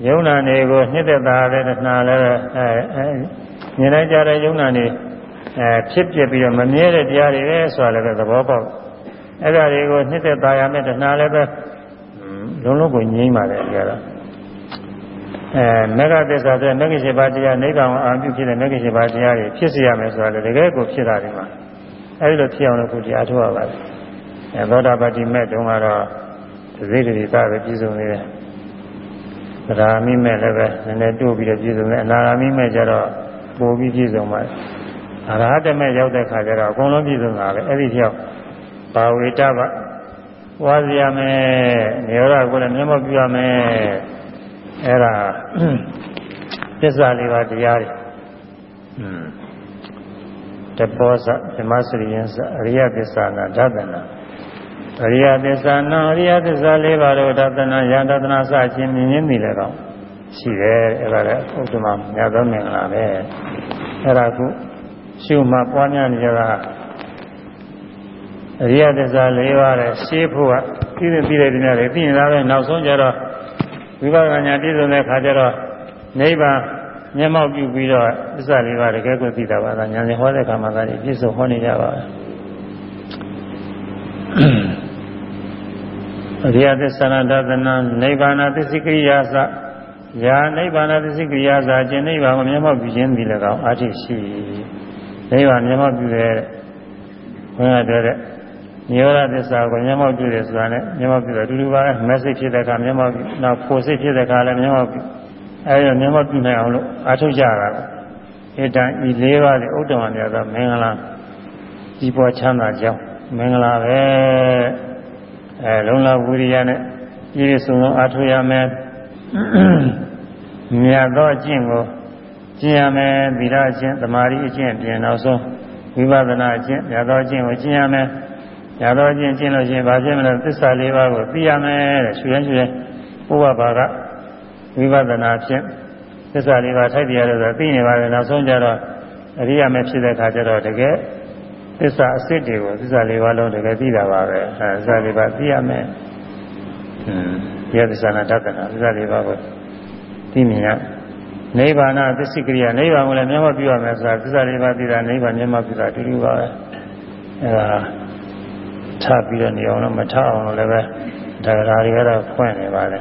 ယုံနာတွေကိုနှစ်သက်တာလည်းတဏှာလည်းအဲမြင်လိုက်ကြတဲ့ယုံနာနေအဲဖြစ်ပြပြီးတော့မမြဲတဲ့တရားတွေပဲဆိုတာလည်းသဘောပေါက်အဲ့ဒါတွေကိုနှစ်သက်သာရမယ်တဏှာလည်းပဲလုံးလုံးကိုငြိမ်းပါတယ်ကြတော့အဲမေဃသစ္စာဆိုမဂ္ဂင်7ပါးတရားနိဗ္ဗာန်ကိုအာပြုဖြစ်တဲ့မဂ္ဂင်7ပါးတရားတွေဖြစ်စေရမယ်ဆိုတာလည်းတကယ်ကိုဖြစ်တာဒီမှာအဲဒီလိုဖြစ်အောင်လို့ခုတရားထုတ်ရပါတယ်အဲသောတာပတိမဲ့တုန်းကတော့သိတိတိသာပဲပြည့်စုံနေတယ်သ ရဏမိမဲ့လည်းပဲနည်းနည်းတိုးပြီးတော့ပြည့်စုံတယ်အနာဂါမိမဲ့ကျတော့ပိုပြီးပြည့်စုံပါတယ်အရဟတမဲ့ရောက်တဲ့ခါကျတော့အကုန်လုံးပြည့်စုံတာပဲအဲ့ဒီကြောင့်ဘာဝေတဗဝါစီရမယ်နေရကိုလည်းမျက်မှောက်ပြုရမယ်အဲ့ဒါသစ္စာလေးပါးတရားတွေတဘောဇဓမ္မစရိယံအရိယသစ္စာနာဒသနာ အရိယသစ္စာနာအရိယသစ္စာလေးပါးတို့ဒသနာယဒသနာစခြင်းမြင်ရင်းမိလည်းတော့ရှိတယ်အဲ့ဒါလည်းဥဒ္ဓမမြတ်သောမင်္ဂလာပဲအဲ့ဒါကုရှုမှပွားများနေကြတာအရိယသစ္စာ၄ပါးတဲ့ရှင်းဖို့ကပြီးရင်ပြီးတဲ့ဒီနေ့လေပြီးရင်ဒါပဲနောက်ဆုံးကျတော့ဝိပဿနာဉာဏ်ပြည့်စုံတဲ့ခါကျတော့နိဗ္ဗာန်မျက်မှောက်ပြုပြီးတော့သစ္စာလေးပါးတကယ်ကိုသိတာပါကဉာဏ်ရှင်ဟောတဲ့ခါမှာသာပြည့်စုံဟောနေကြပါ အရိယသစ္စာနာဒသနာနိဗ္ဗာန်သစ္စိကိယာသယာနိဗ္ဗာန်သစ္စိကိယာသာခြင်းနိဗ္ဗာန်ကိုမျက်မှောက်ပြုခြင်းသည်လည်းကောင်းအထိရှိနိဗ္ဗာန်မျက်မှောက်ပြုတဲ့ဘုရားတဲ့နိရောဓသစ္စာကိုမျက်မှောက်ပြုတယ်ဆိုတာနဲ့မျက်မှောက်ပြုတယ်အတူတူပါပဲမက်ဆေ့ဖြစ်တဲ့အခါမျက်မှောက်ပြုနောက်ဖို့စိတ်ဖြစ်တဲ့အခါလည်းမျက်မှောက်ပြုအဲဒီတော့မျက်မှောက်ပြုနိုင်အောင်လို့အားထုတ်ကြတာဧတံဤ၄ပါးလေဥဒ္ဓမမြတ်သောမင်္ဂလာဤပေါ်ချမ်းသာကြောင်းမင်္ဂလာပဲ အဲလုံလဝိရိယနဲ့ပြည့်စုံသောအားထုတ်ရမယ်မြတ်သောအကျင့်ကိုကျင့်ရမယ်သီလအကျင့်သမာဓိအကျင့်ပြင်နောက်ဆုံးဝိပဿနာအကျင့်မြတ်သောအကျင့်ကိုကျင့်ရမယ်ညာတော်ချင်းကျင့်လို့ရှိရင်ဘာဖြစ်မလဲသစ္စာလေးပါးကိုသိရမယ်တဲ့ရွှေရင်ရွှေဘုရားဘာကဝိပဿနာဖြင့်သစ္စာလေးပါးထိုက်တရားလို့ဆိုသိနေပါတယ်နောက်ဆုံးကျတော့အရိယာမဲ့ဖြစ်တဲ့အခါကျတော့တကယ် သစ္စာအစစ်တွေကိုသစ္စာလေးပါးလုံးတကယ်သိတာပါပဲအဲသစ္စာလေးပါးသိရမယ်ဟွန်းဒီသစ္စာနာတတ်တာသစ္စာလေးပါးကိုသိမြင်ရနိဗ္ဗာန်သစ္စိကရိယာနိဗ္ဗာန်ကိုလည်းမျက်မှောက်ပြုရမယ်ဆိုတာသစ္စာလေးပါးသိတာနိဗ္ဗာန်မျက်မှောက်ပြုတာအတူတူပါပဲအဲဒါထပြီးတော့နေအောင်လို့မထအောင်လို့လည်းပဲဒါကြတွေကတော့ဖွင့်နေပါလေ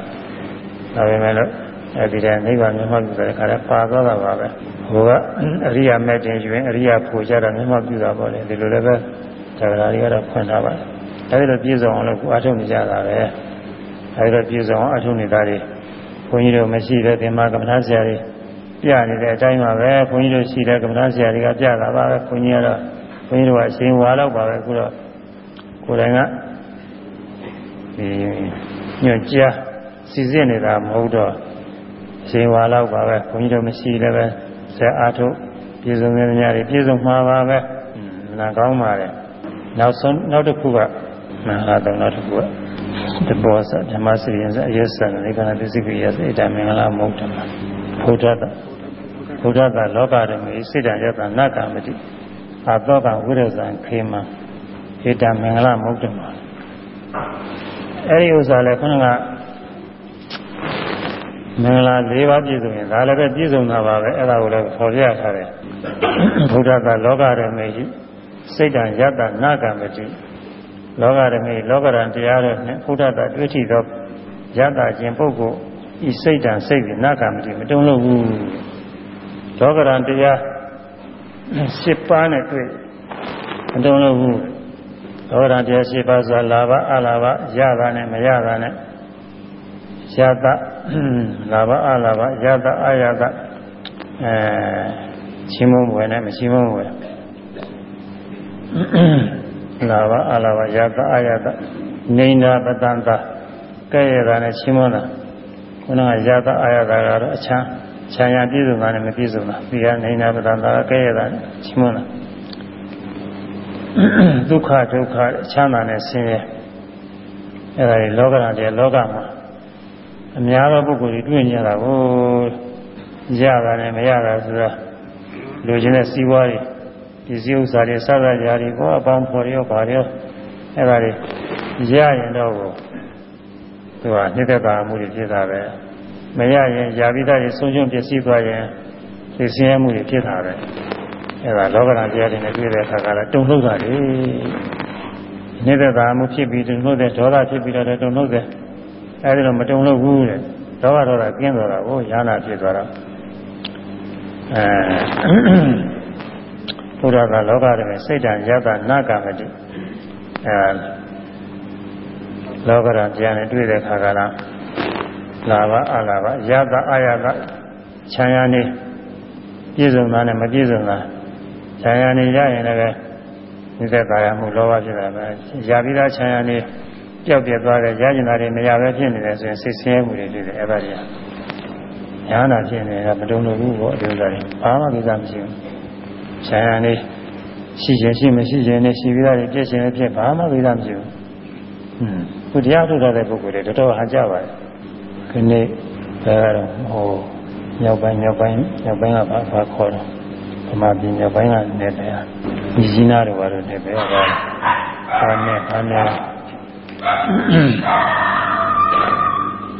ဒါပေမဲ့လို့ အဲဒီတည်းနိဗ္ဗာန်မျက်မှောက်ပြုတဲ့ခါကျပါသွားတာပါပဲဟိုကအရိယာမဲ့တင်ယူရင်အရိယာဖို့ကြတာမျက်မှောက်ပြုတာပေါ့လေဒီလိုလည်းပဲဒါကြတွေကတော့ဖွင့်ထားပါအဲဒီလိုပြည့်စုံအောင်လို့ကိုအထုတ်နေကြတာပဲအဲဒီလိုပြည့်စုံအောင်အထုတ်နေတာတွေဘုန်းကြီးတို့မရှိတဲ့သင်္မာကမ္မထာဆရာတွေပြနေတဲ့အတိုင်းပါပဲဘုန်းကြီးတို့ရှိတဲ့ကမ္မထာဆရာတွေကပြတာပါပဲဘုန်းကြီးကတော့ဘုန်းကြီးတို့ကအရှင်ဝါတော့ပါပဲအခုတော့ကိုယ်တိုင်ကဒီညွန့်ကြားစီစစ်နေတာမဟုတ်တော့ အရှင်ဝါတော့ပါပဲဘုန်းကြီးတို့မရှိလည်းပဲဇက်အားထုတ်ပြည်စုံနေကြတယ်ပြည်စုံမှာပါပဲနာကောင်းပါလေနောက်ဆုံးနောက်တစ်ခုကမဟာတော့နောက်တစ်ခုကတဘောဆဓမ္မစရိယံအယသံလေကနာသစ္စကိယသေတမင်္ဂလာမုဒ္ဓမဘုဒ္ဓတဘုဒ္ဓတလောကဓမ္မေစိတ္တယတနာကမတိအာသောကဝိရဇံခေမံဧတမင်္ဂလာမုဒ္ဓမအဲ့ဒီဥစ္စာလည်းခဏက မင်္ဂလာ၄ပါးပြည့်စုံရင်ဒါလည်းပဲပြည့်စုံတာပါပဲအဲ့ဒါကိုလည်းဖော်ပြထားတယ်ဘုရားကလောကရမေရှိစိတ်တံယတ္တနာကမတိလောကရမေလောကရန်တရားတော်နဲ့ဘုရားကတွေ့ထိသောယတ္တခြင်းပုဂ္ဂိုလ်ဤစိတ်တံစိတ်ကနာကမတိမတုံ့လို့ဘူးလောကရန်တရား၈ပါးနဲ့တွေ့မတုံ့လို့ဘူးလောကရန်တရား၈ပါးဆိုလာဘအလာဘရတာနဲ့မရတာနဲ့ ယတလာဘအလာဘယတအာယတအဲချင်းမုန်းွယ်နဲ့မချင်းမုန်းွယ်လာဘအလာဘယတအာယတနေနာပတန်တာကဲ့ရတာနဲ့ချင်းမုန်းတာခုနကယတအာယတာကတော့အချမ်းခြံရပြည့်စုံတာနဲ့မပြည့်စုံတာဒီကနေနာပတန်တာကဲ့ရတာနဲ့ချင်းမုန်းတာဒုက္ခဒုက္ခချမ်းသာနဲ့ဆင်းရဲအဲ့ဒါတွေလောကဓာတ်တွေလောကမှာ အများသောပုဂ္ဂိုလ်တွေတွေ့နေရတာကိုရတာနဲ့မရတာဆိုတော့လူချင်းတဲ့စီးပွားတွေဒီစည်းဥစ္စာတွေစသရာတွေဘောအပေါင်းဖော်ရောပါရောအဲ့ဒါတွေရရင်တော့သူကနှိမ့်သက်တာမှုတွေဖြစ်တာပဲမရရင်ယာပိသားတွေဆုံးရှုံးပျက်စီးသွားရင်သိစင်းရမှုတွေဖြစ်တာပဲအဲ့ဒါလောကဓာတ်တရားတွေနဲ့တွေ့တဲ့အခါကလည်းတုံ့လှုပ်တာလေနှိမ့်သက်တာမှုဖြစ်ပြီးတုံ့လှုပ်တဲ့ဒေါသဖြစ်ပြီးတော့တုံ့လှုပ်တဲ့ အဲဒီတော့မတုံ့လှုပ်ဘူးတဲ့ဒေါသဒေါသကင်းသွားတာကိုရဟနာဖြစ်သွားတော့အဲဘုရားကလောကထဲမှာစိတ်တန်ယတနာကမတိအဲလောကရတရားနဲ့တွေ့တဲ့ခါကလာလာဘအလာဘယတအာယတခြံရနေပြည့်စုံတာနဲ့မပြည့်စုံတာခြံရနေရရင်လည်းဒီသက်သာရမှုလောဘဖြစ်တာပဲယာပြီးသားခြံရနေ ပြောက်ပြက်သွားတဲ့ရကျင်တာတွေမရပဲဖြစ်နေတယ်ဆိုရင်စိတ်ဆင်းရဲမှုတွေတွေ့တယ်အဲ့ဒါကြီးညာနာဖြစ်နေတာမတုံ့လို့ဘူးပေါ့ဒီဥစ္စာတွေဘာမှကိစ္စမရှိဘူးဆံရနေရှိခြင်းရှိမရှိခြင်းနဲ့ရှိပြီးသားပြည့်ခြင်းနဲ့ဖြစ်ဘာမှဝိသမရှိဘူး။ဟွန်းခုတရားထုတ်တဲ့ပုဂ္ဂိုလ်တွေတော်တော်ဟန်ကြပါတယ်။ခနေ့ဒါကတော့ဟိုမြောက်ပိုင်းမြောက်ပိုင်းမြောက်ပိုင်းကဘာဘာခေါ်တော့ဓမ္မပြည်မြောက်ပိုင်းကနေတယ်။ဒီကြီးနာတွေဘာလို့နေပဲဟာဟာနဲ့ဟာနဲ့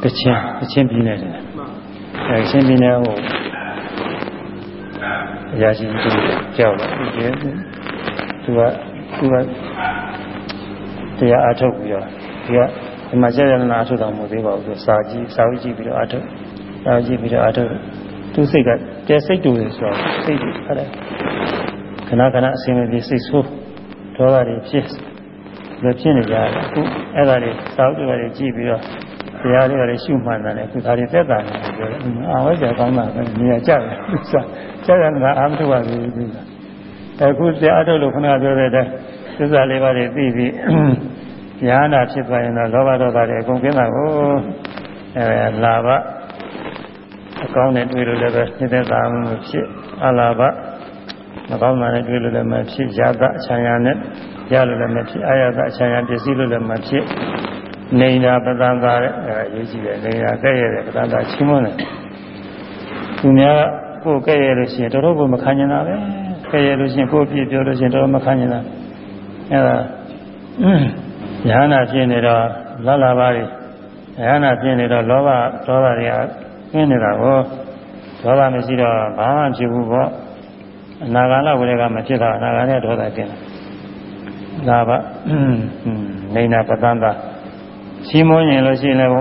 တချင်းတချင်းပြည်နေတယ်။အဲချင်းပြည်နေဟိုအရာရှိသူကြောက်တော့ဒီသူကသူကတရားအထုတ်ပြီးတော့ဒီကဒီမှာကြာရနာအထုတ်တော်မူသေးပါဘူးသူစာကြည့်စာဝကြည့်ပြီးတော့အထုတ်စာကြည့်ပြီးတော့အထုတ်သူစိတ်ကတဲစိတ်တူတယ်ဆိုတော့စိတ်အဲ့ဒါခဏခဏအစင်ပြေစိတ်ဆိုးဒေါသတွေဖြစ် လို့ဖြစ်နေကြတယ်အခုအဲ့ဒါတွေစာအုပ်တွေကြည့်ပြီးတော့တရားတွေကလည်းရှုမှန်တယ်ခုဒါတွေသက်သာနေတယ်ပြောတယ်အာဝိဇ္ဇာကောင်းတာပဲနေရာကြတယ်ကျရဏအာမထုပါဘူးအခုတရားထုတ်လို့ခဏပြောတဲ့အတိုင်းသစ္စာလေးပါးတွေသိပြီးညာနာဖြစ်သွားရင်တော့လောဘဒေါသတွေအကုန်ကျင်းတာကိုအဲလာဘအကောင်းနဲ့တွေ့လို့လည်းပဲနှိမ့်သက်တာမှုဖြစ်အလာဘမကောင်းတာနဲ့တွေ့လို့လည်းမဖြစ်ရသအချမ်းရနဲ့ ရလို့လည်းမဖြစ်အာရသအချမ်းရပစ္စည်းလို့လည်းမဖြစ်နေတာပဒံသာတဲ့အဲအရေးကြီးတယ်နေတာကဲ့ရဲ့ပဒံသာချင်းမွန်းတယ်သူများကိုယ်ကဲ့ရဲ့လို့ရှိရင်တော်တော်ကိုမခံကျင်တာပဲကဲ့ရဲ့လို့ရှိရင်ကိုယ်ပြည့်ပြောလို့ရှိရင်တော်တော်မခံကျင်တာအဲဒါယဟနာဖြစ်နေတော့လာလာပါလေယဟနာဖြစ်နေတော့လောဘဒေါသတွေကခင်းနေတာကိုဒေါသမရှိတော့ဘာမှဖြစ်ဘူးပေါ့အနာဂါလဝိရကမဖြစ်တာအနာဂါနဲ့ဒေါသကင်း လာပါနေနာပတန်တာရှင်းမွန်းရင်လို့ရှိရင်လည်း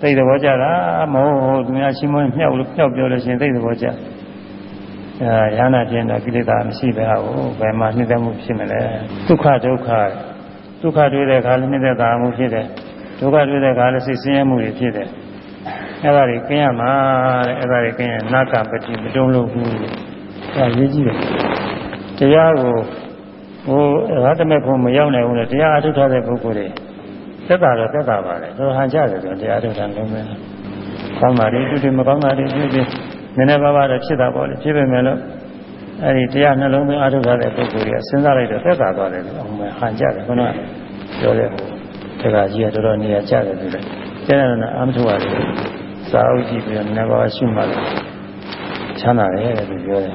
သိတဲ့ဘောကြတာမဟုတ်သူများရှင်းမွန်းမြောက်လို့မြောက်ပြောလို့ရှိရင်သိတဲ့ဘောကြအဲရဟနာကျင်တော့ကိလေသာမရှိပဲဟာကိုဘယ်မှာနှိမ့်သက်မှုဖြစ်မလဲဒုက္ခဒုက္ခဒုက္ခတွေ့တဲ့အခါလည်းနှိမ့်သက်တာမှုဖြစ်တယ်ဒုက္ခတွေ့တဲ့အခါလည်းစိတ်ဆင်းရဲမှုတွေဖြစ်တယ်အဲ့ဒါတွေကင်းရမှာတဲ့အဲ့ဒါတွေကင်းရနာကပတိမတုံးလို့ဘူးအဲရေးကြည့်တယ်တရားကို ဟိုရဟတမေဖို့မရောက်နိုင်ဘူးလေတရားအထုထားတဲ့ပုဂ္ဂိုလ်တွေသက်တာတော့သက်တာပါလေတော်ဟန်ကြတယ်ဆိုတရားထုတ်တာလုံးမယ်ကောင်းတာတွေတွေ့တွေ့မကောင်းတာတွေတွေ့တွေ့နည်းနည်းပါးပါးတော့ဖြစ်တာပေါ့လေဖြစ်ပေမဲ့လို့အဲ့ဒီတရားနှလုံးသွင်းအားထုတ်တဲ့ပုဂ္ဂိုလ်ကြီးစဉ်းစားလိုက်တော့သက်သာသွားတယ်လို့အောင်မယ်ဟန်ကြတယ်ခုနကပြောတဲ့ဟိုတက္ကကြီးကတော်တော်နေရာကျတယ်ဆိုတော့ကျတဲ့နဲ့အာမထုတ်ရတယ်စာအုပ်ကြည့်ပြီးတော့နည်းပါးရှိမှလည်းချမ်းသာတယ်လို့ပြောတယ်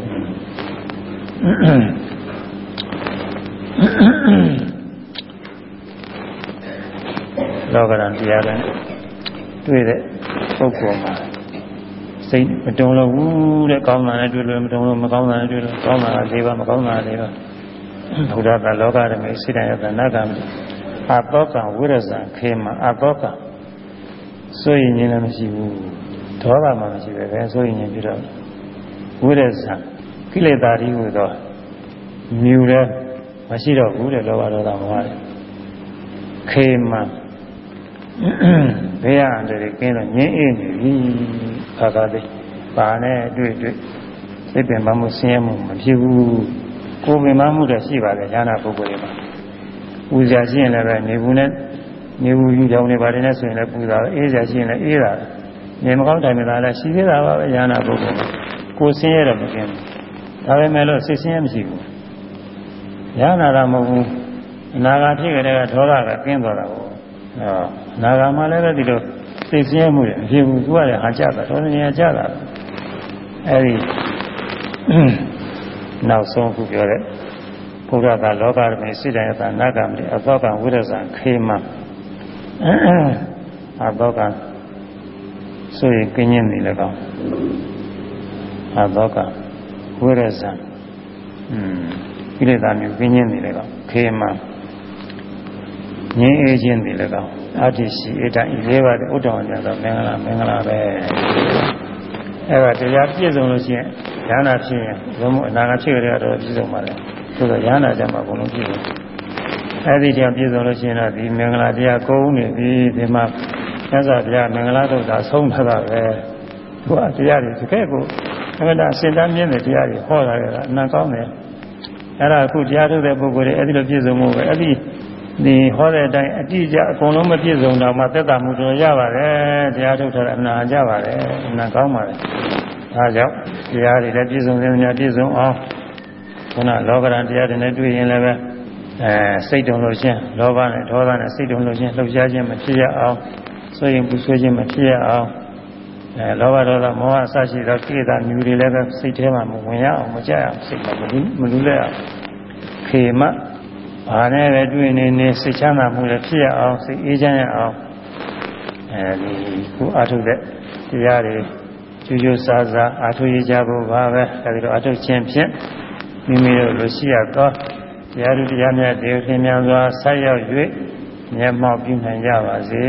လောကရန်တရားကတွေ့တဲ့ပုဂ္ဂိုလ်မှာစိတ်မတုံလို့ဘူးတဲ့ကောင်းတာနဲ့တွေ့လို့မတုံလို့မကောင်းတာနဲ့တွေ့လို့ကောင်းတာလေးပါမကောင်းတာလေးပါဘုရားကလောကရမေစိတ္တယတနာကံအတောကဝိရဇံခေမအတောကဆိုရင်လည်းမရှိဘူးဒေါသမှမရှိပဲပဲဆိုရင်ပြီးတော့ဝိရဇံကိလေသာတွေဟူသောမြူလည်း မရှိတော့ဘူးတဲ့လောဘဒေါသမောဟခေမဘေးရအန္တရာယ်ကင်းတော့ငြင်းအေးနေပြီခါခါသေးပါနဲ့တွေ့တွေ့စိတ်ပင်ပန်းမှုဆင်းရဲမှုမဖြစ်ဘူးကိုယ်ပင်ပန်းမှုတော့ရှိပါတယ်ဉာဏပုဂ္ဂိုလ်တွေမှာပူဇာရှိရင်လည်းပဲနေဘူးနဲ့နေဘူးယူကြောင်နေပါတယ်နဲ့ဆိုရင်လည်းပူဇာအေးဇာရှိရင်လည်းအေးတာနေမကောင်းတိုင်မသာလည်းရှိသေးတာပါပဲဉာဏပုဂ္ဂိုလ်ကိုယ်ဆင်းရဲတော့မကင်းဘူးဒါပေမဲ့လို့စိတ်ဆင်းရဲမရှိဘူး ဉာဏတာမဟုတ်ဘူးအနာဂါဖြစ်ကြတဲ့ကဒေါသကကင်းသွားတာပေါ့အဲအနာဂါမှလည်းပဲဒီလိုစိတ်ဆင်းရဲမှုတွေအဖြစ်ဘူးသူကလည်းဟာကြတာဒေါသဉာဏ်ကြတာအဲဒီနောက်ဆုံးခုပြောတဲ့ဘုရားကလောကရမေစိတ္တယတနာဂမတိအသောကဝိရဇံခေမအသောကဆိုရင်ကင်းင်းနေလည်းကောင်းအသောကဝိရဇံอืม ကိလေသာမျိုးကင်းင်းနေလည်းကောင်းခေမငြင်းအေးခြင်းနေလည်းကောင်းအတ္တိရှိအတ္တဤလေးပါးတဲ့ဥဒ္ဒဝဉ္ဇာတော့မင်္ဂလာမင်္ဂလာပဲအဲ့ဒါတရားပြည့်စုံလို့ရှိရင်ဉာဏ်ဖြစ်ရင်ဘုံအနာဂတ်ဖြစ်ကြတော့ပြည့်စုံပါလေဆိုတော့ဉာဏ်ကြမှာဘုံလုံးပြည့်စုံအဲ့ဒီတရားပြည့်စုံလို့ရှိရင်တော့ဒီမင်္ဂလာတရားကုန်းနေပြီဒီမှာမြတ်စွာဘုရားမင်္ဂလာတုတ်တာဆုံးထားတာပဲသူကတရားတွေတကယ်ကိုအမှန်တရားစင်တမ်းမြင့်တဲ့တရားတွေဟောတာကအနံကောင်းတယ် အဲ့ဒါအခုတရားထုတ်တဲ့ပုဂ္ဂိုလ်တွေအဲ့ဒီလိုပြည့်စုံမှုပဲအဲ့ဒီဒီဟောတဲ့အတိုင်းအတိအကျအကုန်လုံးမပြည့်စုံတော့မှသက်သာမှုတော်ရပါတယ်တရားထုတ်တာအနာကြပါတယ်အနာကောင်းပါတယ်ဒါကြောင့်တရားတွေလည်းပြည့်စုံနေများပြည့်စုံအောင်ခုနလောကရန်တရားတွေနဲ့တွေ့ရင်လည်းပဲအဲစိတ်တုံလို့ချင်းလောဘနဲ့ဒေါသနဲ့စိတ်တုံလို့ချင်းလှုပ်ရှားခြင်းမဖြစ်ရအောင်ဆိုရင်ပူဆွေးခြင်းမဖြစ်ရအောင် အဲလောဘဒေါသမောဟအစရှိသောကိလေသာမျိုးတွေလည်းပဲစိတ်ထဲမှာမဝင်ရအောင်မကြရအောင်စိတ်မှာမလူမလူလဲအောင်ခေမဘာနဲ့ပဲတွေ့နေနေစိတ်ချမ်းသာမှုလည်းဖြစ်ရအောင်စိတ်အေးချမ်းရအောင်အဲဒီခုအထုတဲ့တရားတွေကျူးကျူးဆာဆာအာထုရကြဖို့ပါပဲအဲဒီတော့အာထုခြင်းဖြင့်မိမိတို့လိုရှိရသောတရားသူတရားများတေထင်များစွာဆက်ရောက်၍မျက်မှောက်ပြုနိုင်ကြပါစေ